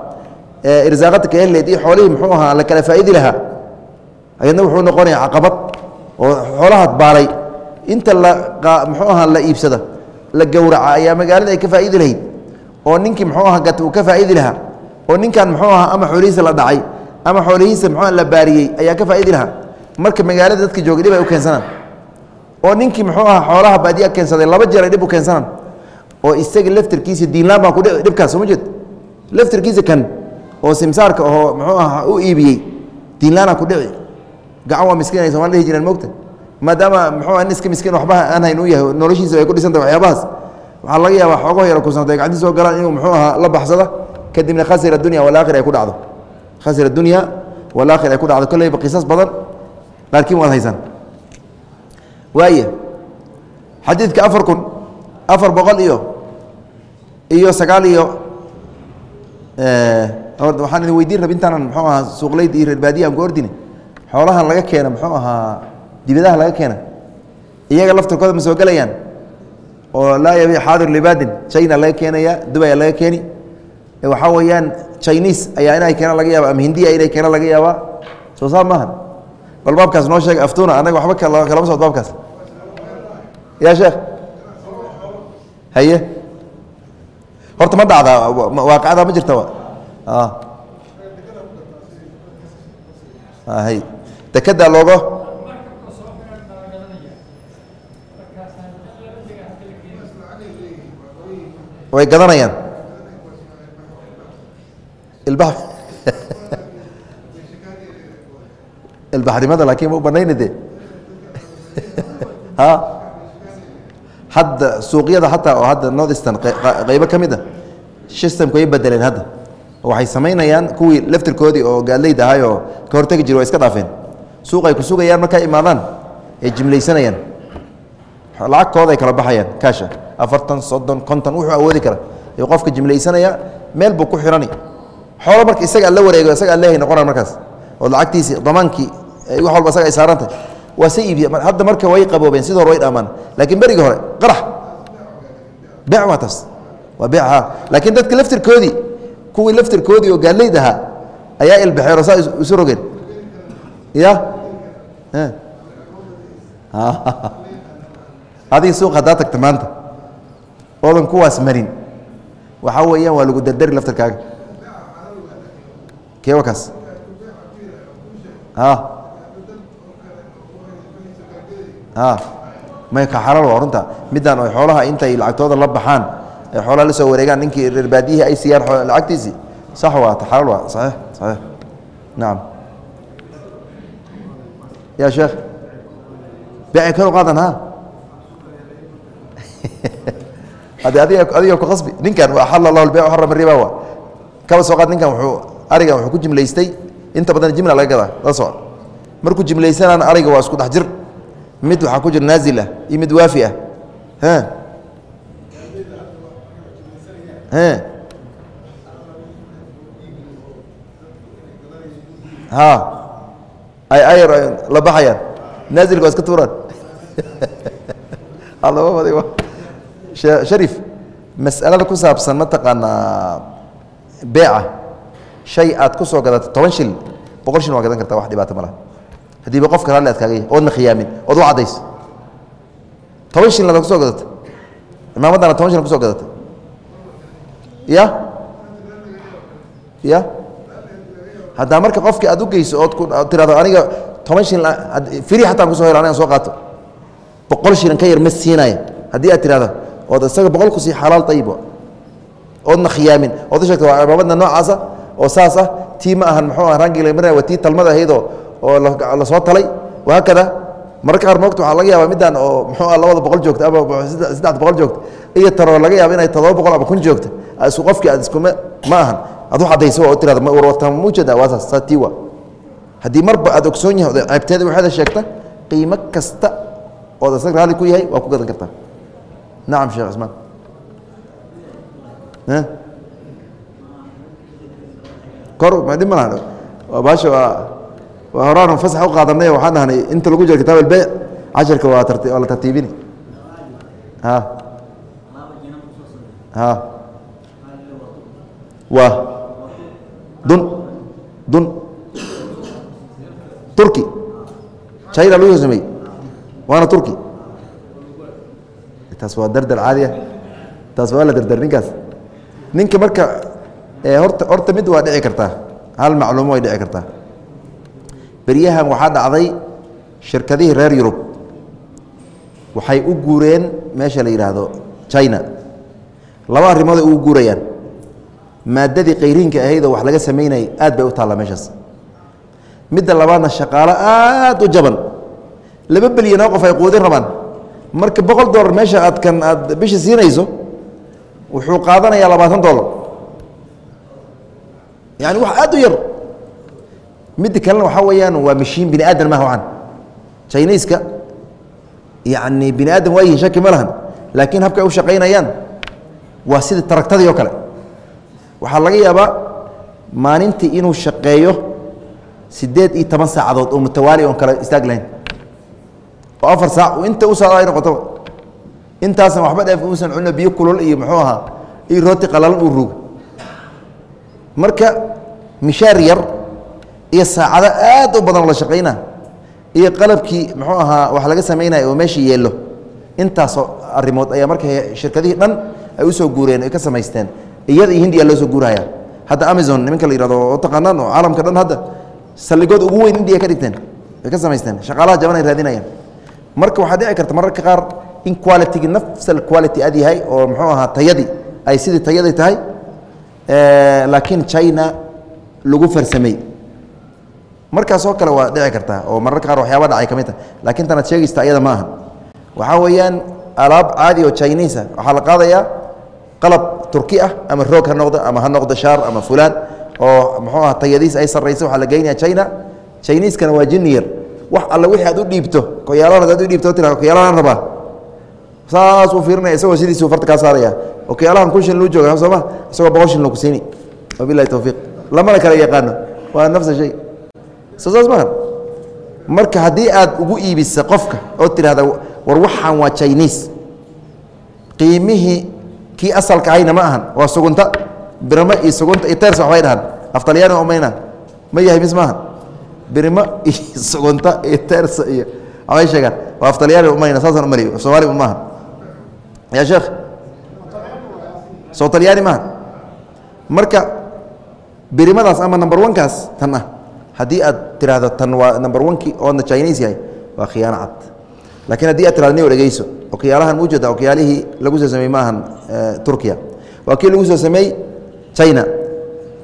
irsaaqada ka heleed iyo xoolihii muxuu ahaa la kala faa'idi lahaa ayadna wuxuu noqonaya caqabad oo xoolahaad baalay. Inta la muxuu ahaa la iibsada la gowraca ayaa magaalada ay ka faa'idi lahayd oo ninkii muxuu ahaa gat uu ka faa'idi lahaa oo ninkan muxuu ahaa ama xoolihiisa la dhacay ama xoolihiisa muxuu la baariyey ayaa ka faa'idi lahaa. Marka magaalada dadka jooga dhib ay u keensanaan. Oo ninkii muxuu ahaa xoolaha baadiya keensaday laba jeer ay dhib u keensanaan. Oo isaga laftirkiisa diinlaan baa ku dhibkaas sooma jeed. Laftirkiisa kan oo simsaarka oo muxuu ahaa u iibiyey diinlaanaa ku dhici. Gacan waa miskiin ay somaali dhihi jireen mogta maadaama muxuu nin iska miskiin waxba aan hayn u yahay noloshiisa ay ku dhisan tahay waxyaabahaas waxaa laga yaabaa xoogaho yaro kusanatay gacantii soo galaan inuu muxuu ahaa la baxsada kadibna khasira dunya walaakhir ay ku dhacdo. Khasira dunya walaakhir ay ku dhacdo. Kolleyba qisas badan qaarkiin waad haysaan. Waaya xadiidka afar kun afar boqol iyo iyo sagaal iyo waxaan idin weydiin rab intaanan muxuu ahaa suuqleyda iyo reer baadiya aan ku ordine. Xoolahan laga keena muxuu ahaa dibadaha laga keena. Iyaga laftirkooda ma soo gelayaan oo laa yabi xaadir libaadin china laga keenaya dubaya laga keeni. Waxaa weeyaan chinese ayaa inay keenaan laga yaaba ama hindiya inay keenaan laga yaabaa? Soo saab maaha bal baabkaas noo sheega aftuna anaga waxba kalama socdo baabkaas. Ya sheekh? Haye. Horta ma dhacdaa waaqacda ma jirta hay. Dekedaa looga way gadanayaan. Ilba ilbaxnimada laakiin ma u banayni de a hadda suuqyada hataa oo hadda northeastern qeybo ka mid a systemku way bedeleen hadda. Waxay samaynayaan kuwii laftirkoodii oo gaadleyda ahay oo ka hortegi jira way iska dhaafeen. Suuq ay ku sugayaan markay imaadaan ay jimlaysanayaan lacagtooda ay kala baxayaan kaasha afartan soddon konton wuxuu awoodi kara ayuu qofka jimlaysanaya meel buu ku xirani. Xoolo marka isaga la wareego isaga leehay noqonaa markaas. Oo lacagtiisii damaankii wax walba isaga ay saarantahay waa se iibiya hadda marka way qaboobeen sidii hore way dhaamaan. Laakiin berigii hore qarax. Beec waa taas. Waa beeca laakiin dadka laftirkoodii kuwii laftirkoodii oo gaaleyd ahaa ayaa ilbaxeero saa isu rogeen. Ya adiga suuq haddaa tagta maanta oodan kuwaas marin. Waxaa weeyaan waa lagu dardari laftirkaaga kewa kaas? A may ka xalaal waa runta. Middaan oy xoolaha intay lacagtooda la baxaan ay xoolaha la soo wareegaan ninkii reer baadiyihii ay siiyaan lacagtiisii sax waa ta xalaal waa saxiix saxiix nacam ya sheekh. Beeci kor u qaadan ha adiga adiga ku qasbi ninkan waa xal allahu albayc xarama riba kaba soo qaad ninkan arigan wuxuu ku jimlaystay inta badan jimla laga gadaa la soco markuu jimlaysanaan ariga waa isku dhex jir mid waxaa ku jira naazil ah iyo mid waafi ah. Ay la baxayaan. Naazilka waa iska tuuraan sharif mas'alada ku saabsan mataqaanaa beeca? Shay aad ku soo gadata toban shil boqol shil waa gadan karta wax dhibaato ma laha. Haddiiba qofka raalli aad kaaga yahy oodna khiyaamin ood u caddayso toban shilin adaad ku soo gadata imaamaddana toban shilin kuso gadata ya ya haddaa marka qofkii aad u geyso ood ku tirahdo aniga toban shilin firi xataan kuso helo anigan soo qaato. Boqol shilin ka yar ma siinaya haddii aad tirahdo ood isaga boqol ku sii xalaal ayib oodna khiyaamin ood sheegta waa imaamadna noocaasa oo saas ah tii ma ahan muxuu ah rangiga mar waa tii talmada ahaydoo oo la soo talay. Wahaakada mararka qaar moogta waxaa laga yaaba midaan oo muxuu ah labada boqol joogta ama saddex boqol joogta iyo taroo laga yaaba inay todoba boqol ama kun joogta. Isku qofkii aad iskuma ma ahan. Aad u caddayso oo tirada warwatamuujada waa saas saa tii waa. Haddii marba aad ogsoon yahay ceebteeda waxaada sheegta qiimo kasta ood isaga raalli ku yahay waa ku gadan kartaa nacam sheekh cismaan kor madhib ma lahan baasha waa waa horaan fasax u qaadanay waxaan dhahnay inta lagu jiro kitaab albeyc casharka waa tar waa la tartiibini. Ha? Ha? Waa dun dun. Turki. China lagu soo sameeyey waana turki taas waa dardar caadiya. Taas waa la dardar ninkaas. Ninka marka horta horta mid waa dhici kartaa hal macluumo way dhici kartaa beryahan waxaa dhacday shirkadihii reer yurub. Waxay u guureen meesha la yidhaahdo china. Laba arrimood ay ugu guurayaan. Maaddadii qayriinka ahaydoo wax laga samaynayay aad bay u taallaa meeshaas. Midda labaadna shaqaalo aad u jaban. Laba belyanoo qof ay quudin rabaan marka boqol dollar meesha aad kan aad bisha siinayso wuxuu qaadanayaa labaatan dollar yani wax aad u yar. Midda kalena waxaa weeyaan waa mashiin bini aadan maha waxan chinaiska yani bini aadam waa yihiin shaki ma lahan laakiin habka ay u shaqaynayaan waa sida taragtadii oo kale. Waxaa laga yaabaa maalintii inuu shaqeeyo siddeed iyo toban saacadood oo mutawaali oon kale istaag lahayn oo afar saac inta u socda ay waxba dheef uusan cunno biyo kulul iyo muxuu ahaa iyo rooti qalalan uu rugo marka mishaar yar iyo saacado aad u badan la shaqayna iyo qalabkii muxuu ahaa wax laga samaynaya oo meesha yeello intaasoo arrimood ayaa marka shirkadihii dhan ay u soo guureen ay ka samaysteen. Iyada iyo hindiya loo soo guuraya hadda amazon nimanka la yihahdo oo taqaanaan oo caalamka dhan hadda saldhigood ugu weyn indiya ka dhigteen ay ka samaysteen. Shaqaalaha jaban ay raadinayaan marka waxaa dhici karta mararka qaar in qualitygii nafsal quality aad yahay oo muxuu ahaa tayadii ay sidii tayadii tahay laakiin china lagu farsamey markaasoo kale waa dhici kartaa oo mararka qaar waxyaaba dhacay ka mid tahay laakiin tanaad sheegaysta ayada ma aha. Waxaa weeyaan alaab caadi oo chinisa waxaa la qaadayaa qalab turki ah ama roog ha noqdo ama ha noqdo shaar ama fulaan oo muxuu aha tayadiis ay sarraysa waxaa la geynaya china. Chiniiskana waa jiniyar wax alle wixii aad u dhiibto koyaalaan aad u dhiibto tira koyaalaan rabaa. Saas uu fiirinaya isagoo sidiisuu farta kaa saaraya. Oo koyaalahan kun shilin luu jooga sooma isagoo boqol shilin ku siini. Wabilahi towfiiq lamana kala yaqaano. Waa nafsa shay. Soo saas maaha marka haddii aad ugu iibisa qofka oo tidhahda war waxaan waa chiniis qiimihii kii asalka ahayna ma ahan. Waa sugunta birimo iyo sugunta iyo teers waxbay dhahan aftalyaani umayna ma yahay mis maaha birimo iyo sugunta iyo teersa iyo waxbay sheegaan. Waa aftalyaani umayna saasaan umaliyo soomaali un maaha ya sheekh? Soo talyaani maaha marka birimadaas ama number onekaas tan ah haddii aad tiraahdo tan waa number onekii oodna chinese yahay waa khiyaano cad. Laakiin haddii aad tirahdo ni dhegeyso okyaalahan ujeeda okyaalihii lagu soo sameeyey maahan turkiya. Waa kii lagu soo sameeyey china.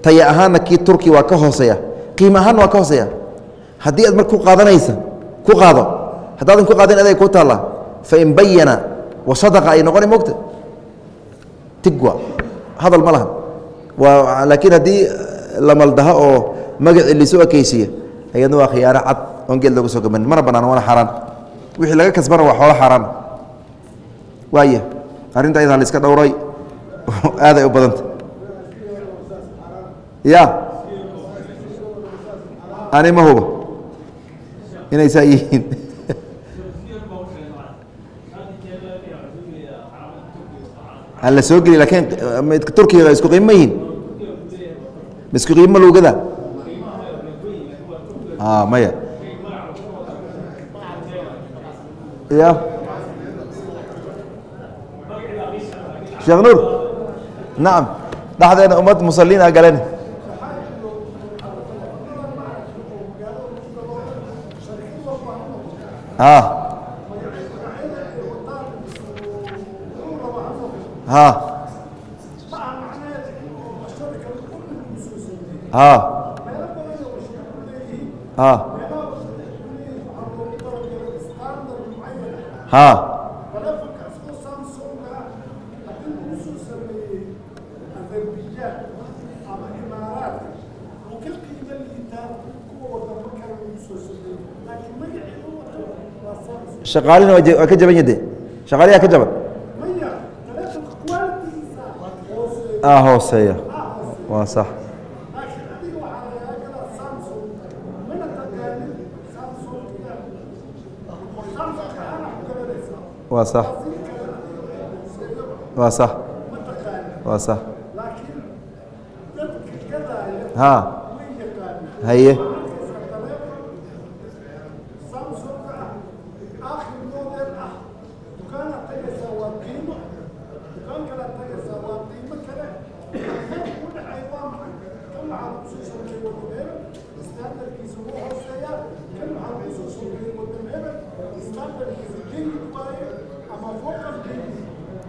Taya ahaanna kii turkiya waa ka hooseeya. Qiimo ahaanna waa ka hooseeya haddii aad marka ku qaadanaysa ku qaado. Haddaadan ku qaadin adag ku taalla. Fain bayana wa sadaqa ay noqoni mogta tigwa. Hadal ma laha waa laakiin haddii la maldaho oo magacii lisoo ekeysiiya ayadna waa khiyaaro cad oon geed lagu soo gaban mana banaan waana xaaraan. Wixii laga kasbana waa xoolo xaaraan. Waaya arrinta ayadaa la iska dhowray. Aaday u badanta. Ya ani ma hubo inay saa yihiin la soo geli lakiin turkiga isku qiimo ma yihiin isku qiimo lugada maya ya. Sheekh nuur nacam dhexdeena ummad musaliin a galeen ha ha ha ha ha shaqaalina waa ka jaban yade shaqaaliyaa ka jaban? Hooseeya. Waa sax. Waa sax. Waa sax. Waa sax. Ha haye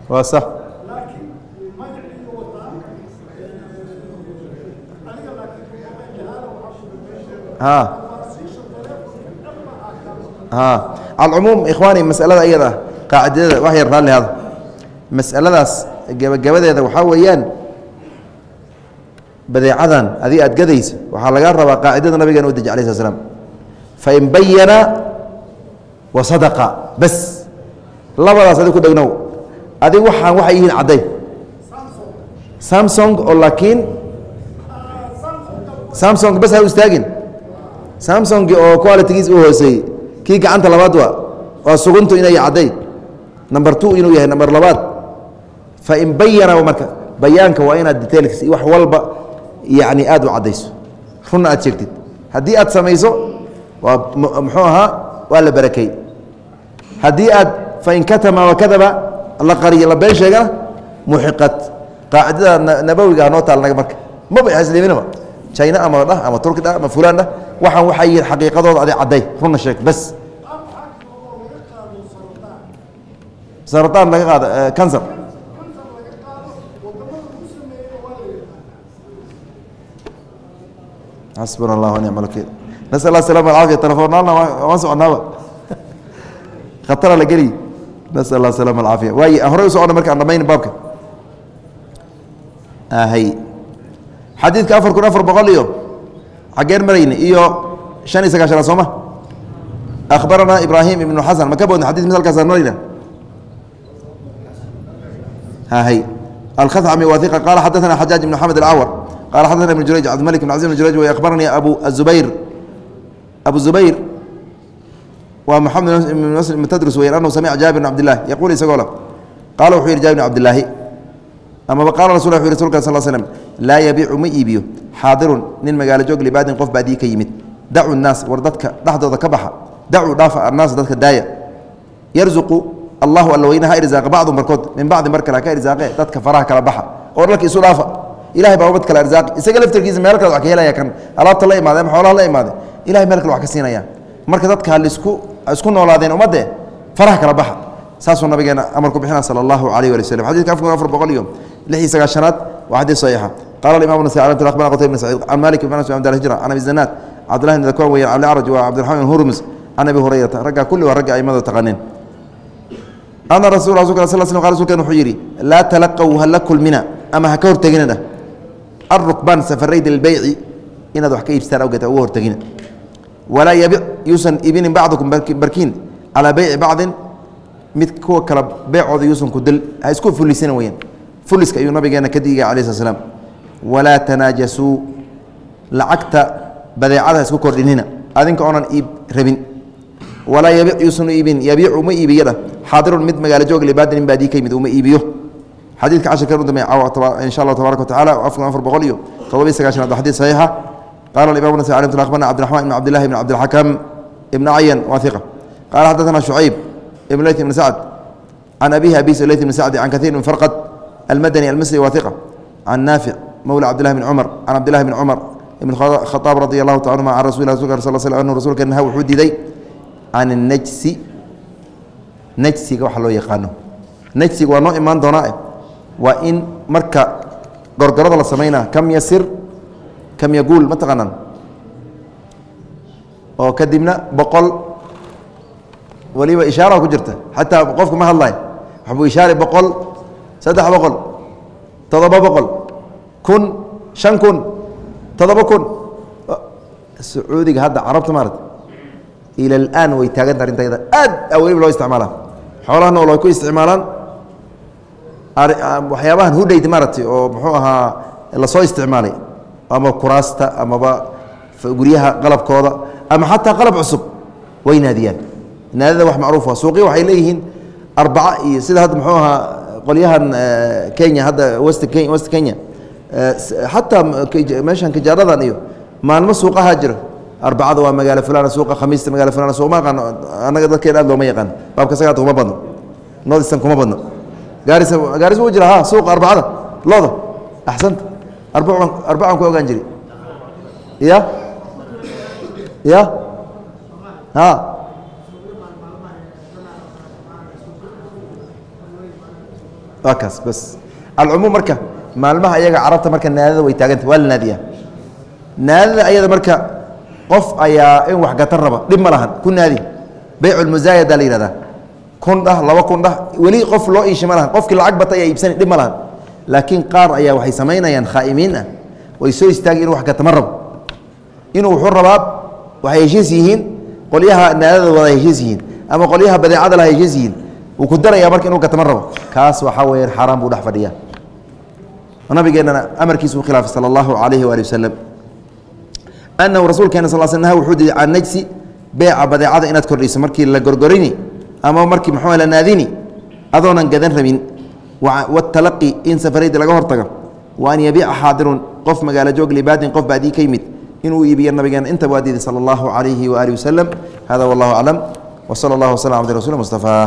waa sax. Alcumuum ikhwaani masalada iyada qaacidada wax yar raalli hada masaladaas gebagabadeeda waxaa weeyaan badeecadan adii aad gadaysa waxaa laga rabaa qaacidada nabigeena u deji alay slat slam fain bayana wa sadaqa bas. Labadaas adig ku dhegnow adig waxaan waxay yihiin cadday samsong oo laakiin samsong bas ha istaagin. Samsongi oo qualitigiis u hooseeyey kii gacanta labaad waa waa suguntu inay cadday number two inuu yahay number labaad. Fain bayana marka bayaanka waa inaad detailks wax walba yani aad u caddayso runna aad sheegtid. Haddii aad samayso waa muxuu ahaa waa la barakey. Haddii aad fain katama wakadaba la qariyo la been sheegana muxiqad qaacidada nabowiga hanoo taal naga marka. Maba isliminaba china ama dhah ama turki dhah ama fulaan dhah waxaan waxay yihiin xaqiiqadooda adi cadday. Runna sheeg bas sarataan laga qaada cancer xasbuna allah wa nicma alwakiil nasal allah salama alcaafiya telefoonnaalna waan soconaaba khatara la geliy nasal allah salama alcaafiya waaye horey u socona marka aan dhamayn baabka. Hay xadiidka afar kun afar boqol iyo xaggeen marayna iyo shan iyo sagaashanaad sooma? Akhbaranaa ibraahim ibnu xasan ma ka boodna xadis misalkaasaan marayna? Hay alkhacmi wahiqa qaala xadaثana xajaaj ibn xamed alcawar qala xadaثana ibn jurayj. Cabdimalik bn cazim bn jurayj way akhbaranii abu azubayr abu zubayr waa maxamed ibn tadrus weyan anahu samica jaabir bn cabdillahi yaquul isagoo le qaala wuxuu yihi jaabir bn cabdillaahi amaba qaala rasul wu rsulka sal slm laa yabiicu ma iibiyo. Xaadirun nin magaalo joog libaadin qof baadiye ka yimid. Dacu naas war dadka dhexdooda ka baxa. Dacuu dhaafa annaas dadka daaya. Yarzuqu allahu alla weynaha irsaaqa bacdu barkood min bacdi mar kale ka irsaaqe dadka faraha kala baxa. Oo dhalka isu dhaafa. Ilahay baa umad kale irsaaqi isaga laftarkiisa meel kale wax ka helaya kan. Alaabta la imaade ama xoolaha la imaade ilahay meel kale wax ka siinaya marka dadka halisku isku noolaadeen ummadde faraha kala baxa. Saasuu nabigeena amarku bixina sala allahu alayh wali slm xadidka afar afar boqol iyo lix iyo sagaashanaad waa xadiis saxiixa. Qala imam nasai alamtu akhbarana qutayb bn saciid can malik ibn anas abd hijra can abi zanaad cabdillahi bn dakwan weyan cabdilacraj wa cabdiraxmaan bn hurmus can abi hurayrata raggaa kulli waa ragga aimada taqaaneen ana rasul rasulka sal sl qa rsulkan wuxuu yidhi laa talaqow hala kulmina ama ha ka horteginana arukbaan safarayda lbeyci inaad wax ka iibsataan awgeed uga hortegina walaa yabic yuusan ibinin bacdukum barkiin calaa beyci bacdin mid kuwa kala beecooda yuusan ku dil ha isku fulisina weyaan fuliska ayuu nabigeena ka digaya alai slam walaa tanaajasuu lacagta badeecada ha isku kordhinina adinka oonan iib rabin walaa yabic yuusan iibin yabiicu uma iibiyadha xaadirun mid magaalo joog libaadin min baadii ka yimid uma iibiyo xadiidka cashirkan u dambeey insha allah tabaraka watacala afar afar boqol iyo todobiy sagaashanaad xadiid saxiixa qala imam nas alim akhbarna cabdiraxman ibn cabdillahi ibn cayan waa iqa qala xadaثana shucayb ibn leyt ibn sacd can abihi abis leyt ibn sacdi can kahiir ibn farqad almadani almisri waa iqa can naafic mowla cabdillahi bn cumar can cabdillahi bn cumar ibn khaaab radi allahu taala anuma can rasul rasulka sal anu rasuulka naha wuxuu diiday can najsi najsiga waxa loo yaqaano najsiga waa noo imaan doonaa waa in marka gorgorada la samaynaa kam yasir kam yaguul ma taqaanaan oo kadibna boqol waliba ishaara ku jirta xataa qofka ma hadlayo waxbuu ishaari boqol saddex boqol toddoba boqol kun shan kun toddoba kun sacuudiga hadda carabta maarata ila alaan way taaganta arrintayda aad a weliba loo isticmaala xoolaha nool way ku isticmaalaan waxyaabahan hudhayd maaragtay oo muxuu ahaa la soo isticmaalay ama kuraasta amaba guryaha qalabkooda ama xataa qalab cusub way naadiyaan. Naadida wax macruufa suuqya waxay leeyihiin arbaca iyo sida hadda muxuu ahaa qolyahan kenya hadda west kenya west kenya. Xataa meeshan kijaaradan iyo maalmo suuqahaa jira. Arbacada waa magaalo fulana suuqa khamiista magalo fulana suuq ma aqaano annaga dadkeen aad looma yaqaan. Baabka sagaata kuma badno. Noodistan kuma badno. Gaaris gaaris wuu jira ha suuqa arbacada looda axsanta arbacan ku ogaan jiri ya ya waa kaas bas. Alcumuum marka maalmaha ayaga carabta marka naadada way taaganta waa la naadiyaa. Naadada ayada marka qof ayaa in wax gatan raba dhib ma lahan ku naadi. Beyculmusaayada la yihahdaa kun dhah laba kun dhah weli qof loo iisha ma lahan qofkii lacag bata ayaa iibsani dhib ma lahan laakiin qaar ayaa waxay samaynayaan khaa'imiin ah. Way soo istaagi inuu wax gatama rabo inuu wuxuu rabaa waxay heshiis yihiin qolyaha naadada wada heshiis yihiin ama qolyaha badeecada laha heshiis yihiin wuu ku darayaa marka inuu gatama rabo kaas waxaa weeyaan xaaraan buu dhex fadhiyaa. Nabigeennana amarkiisu u khilaafay sala allahu calayhi waali wasalam anahu rasuulkeena sal sl nah wuxuu diiday can najsi beeca badeecada inaad kordhiso. Markii la gorgorini ama markii muxuu la naadini adoonan gadan rabin watalaqi in safarayda laga hortago. Wa an yabiica xaadirun qof magaalo joog libaadin qof baadii ka yimid inuu iibiyo nabigeena inta waa diiday sala allahu calayhi waaalih wasalam hada wallahu aclam wsala allah waslm abdi rasul mustafaa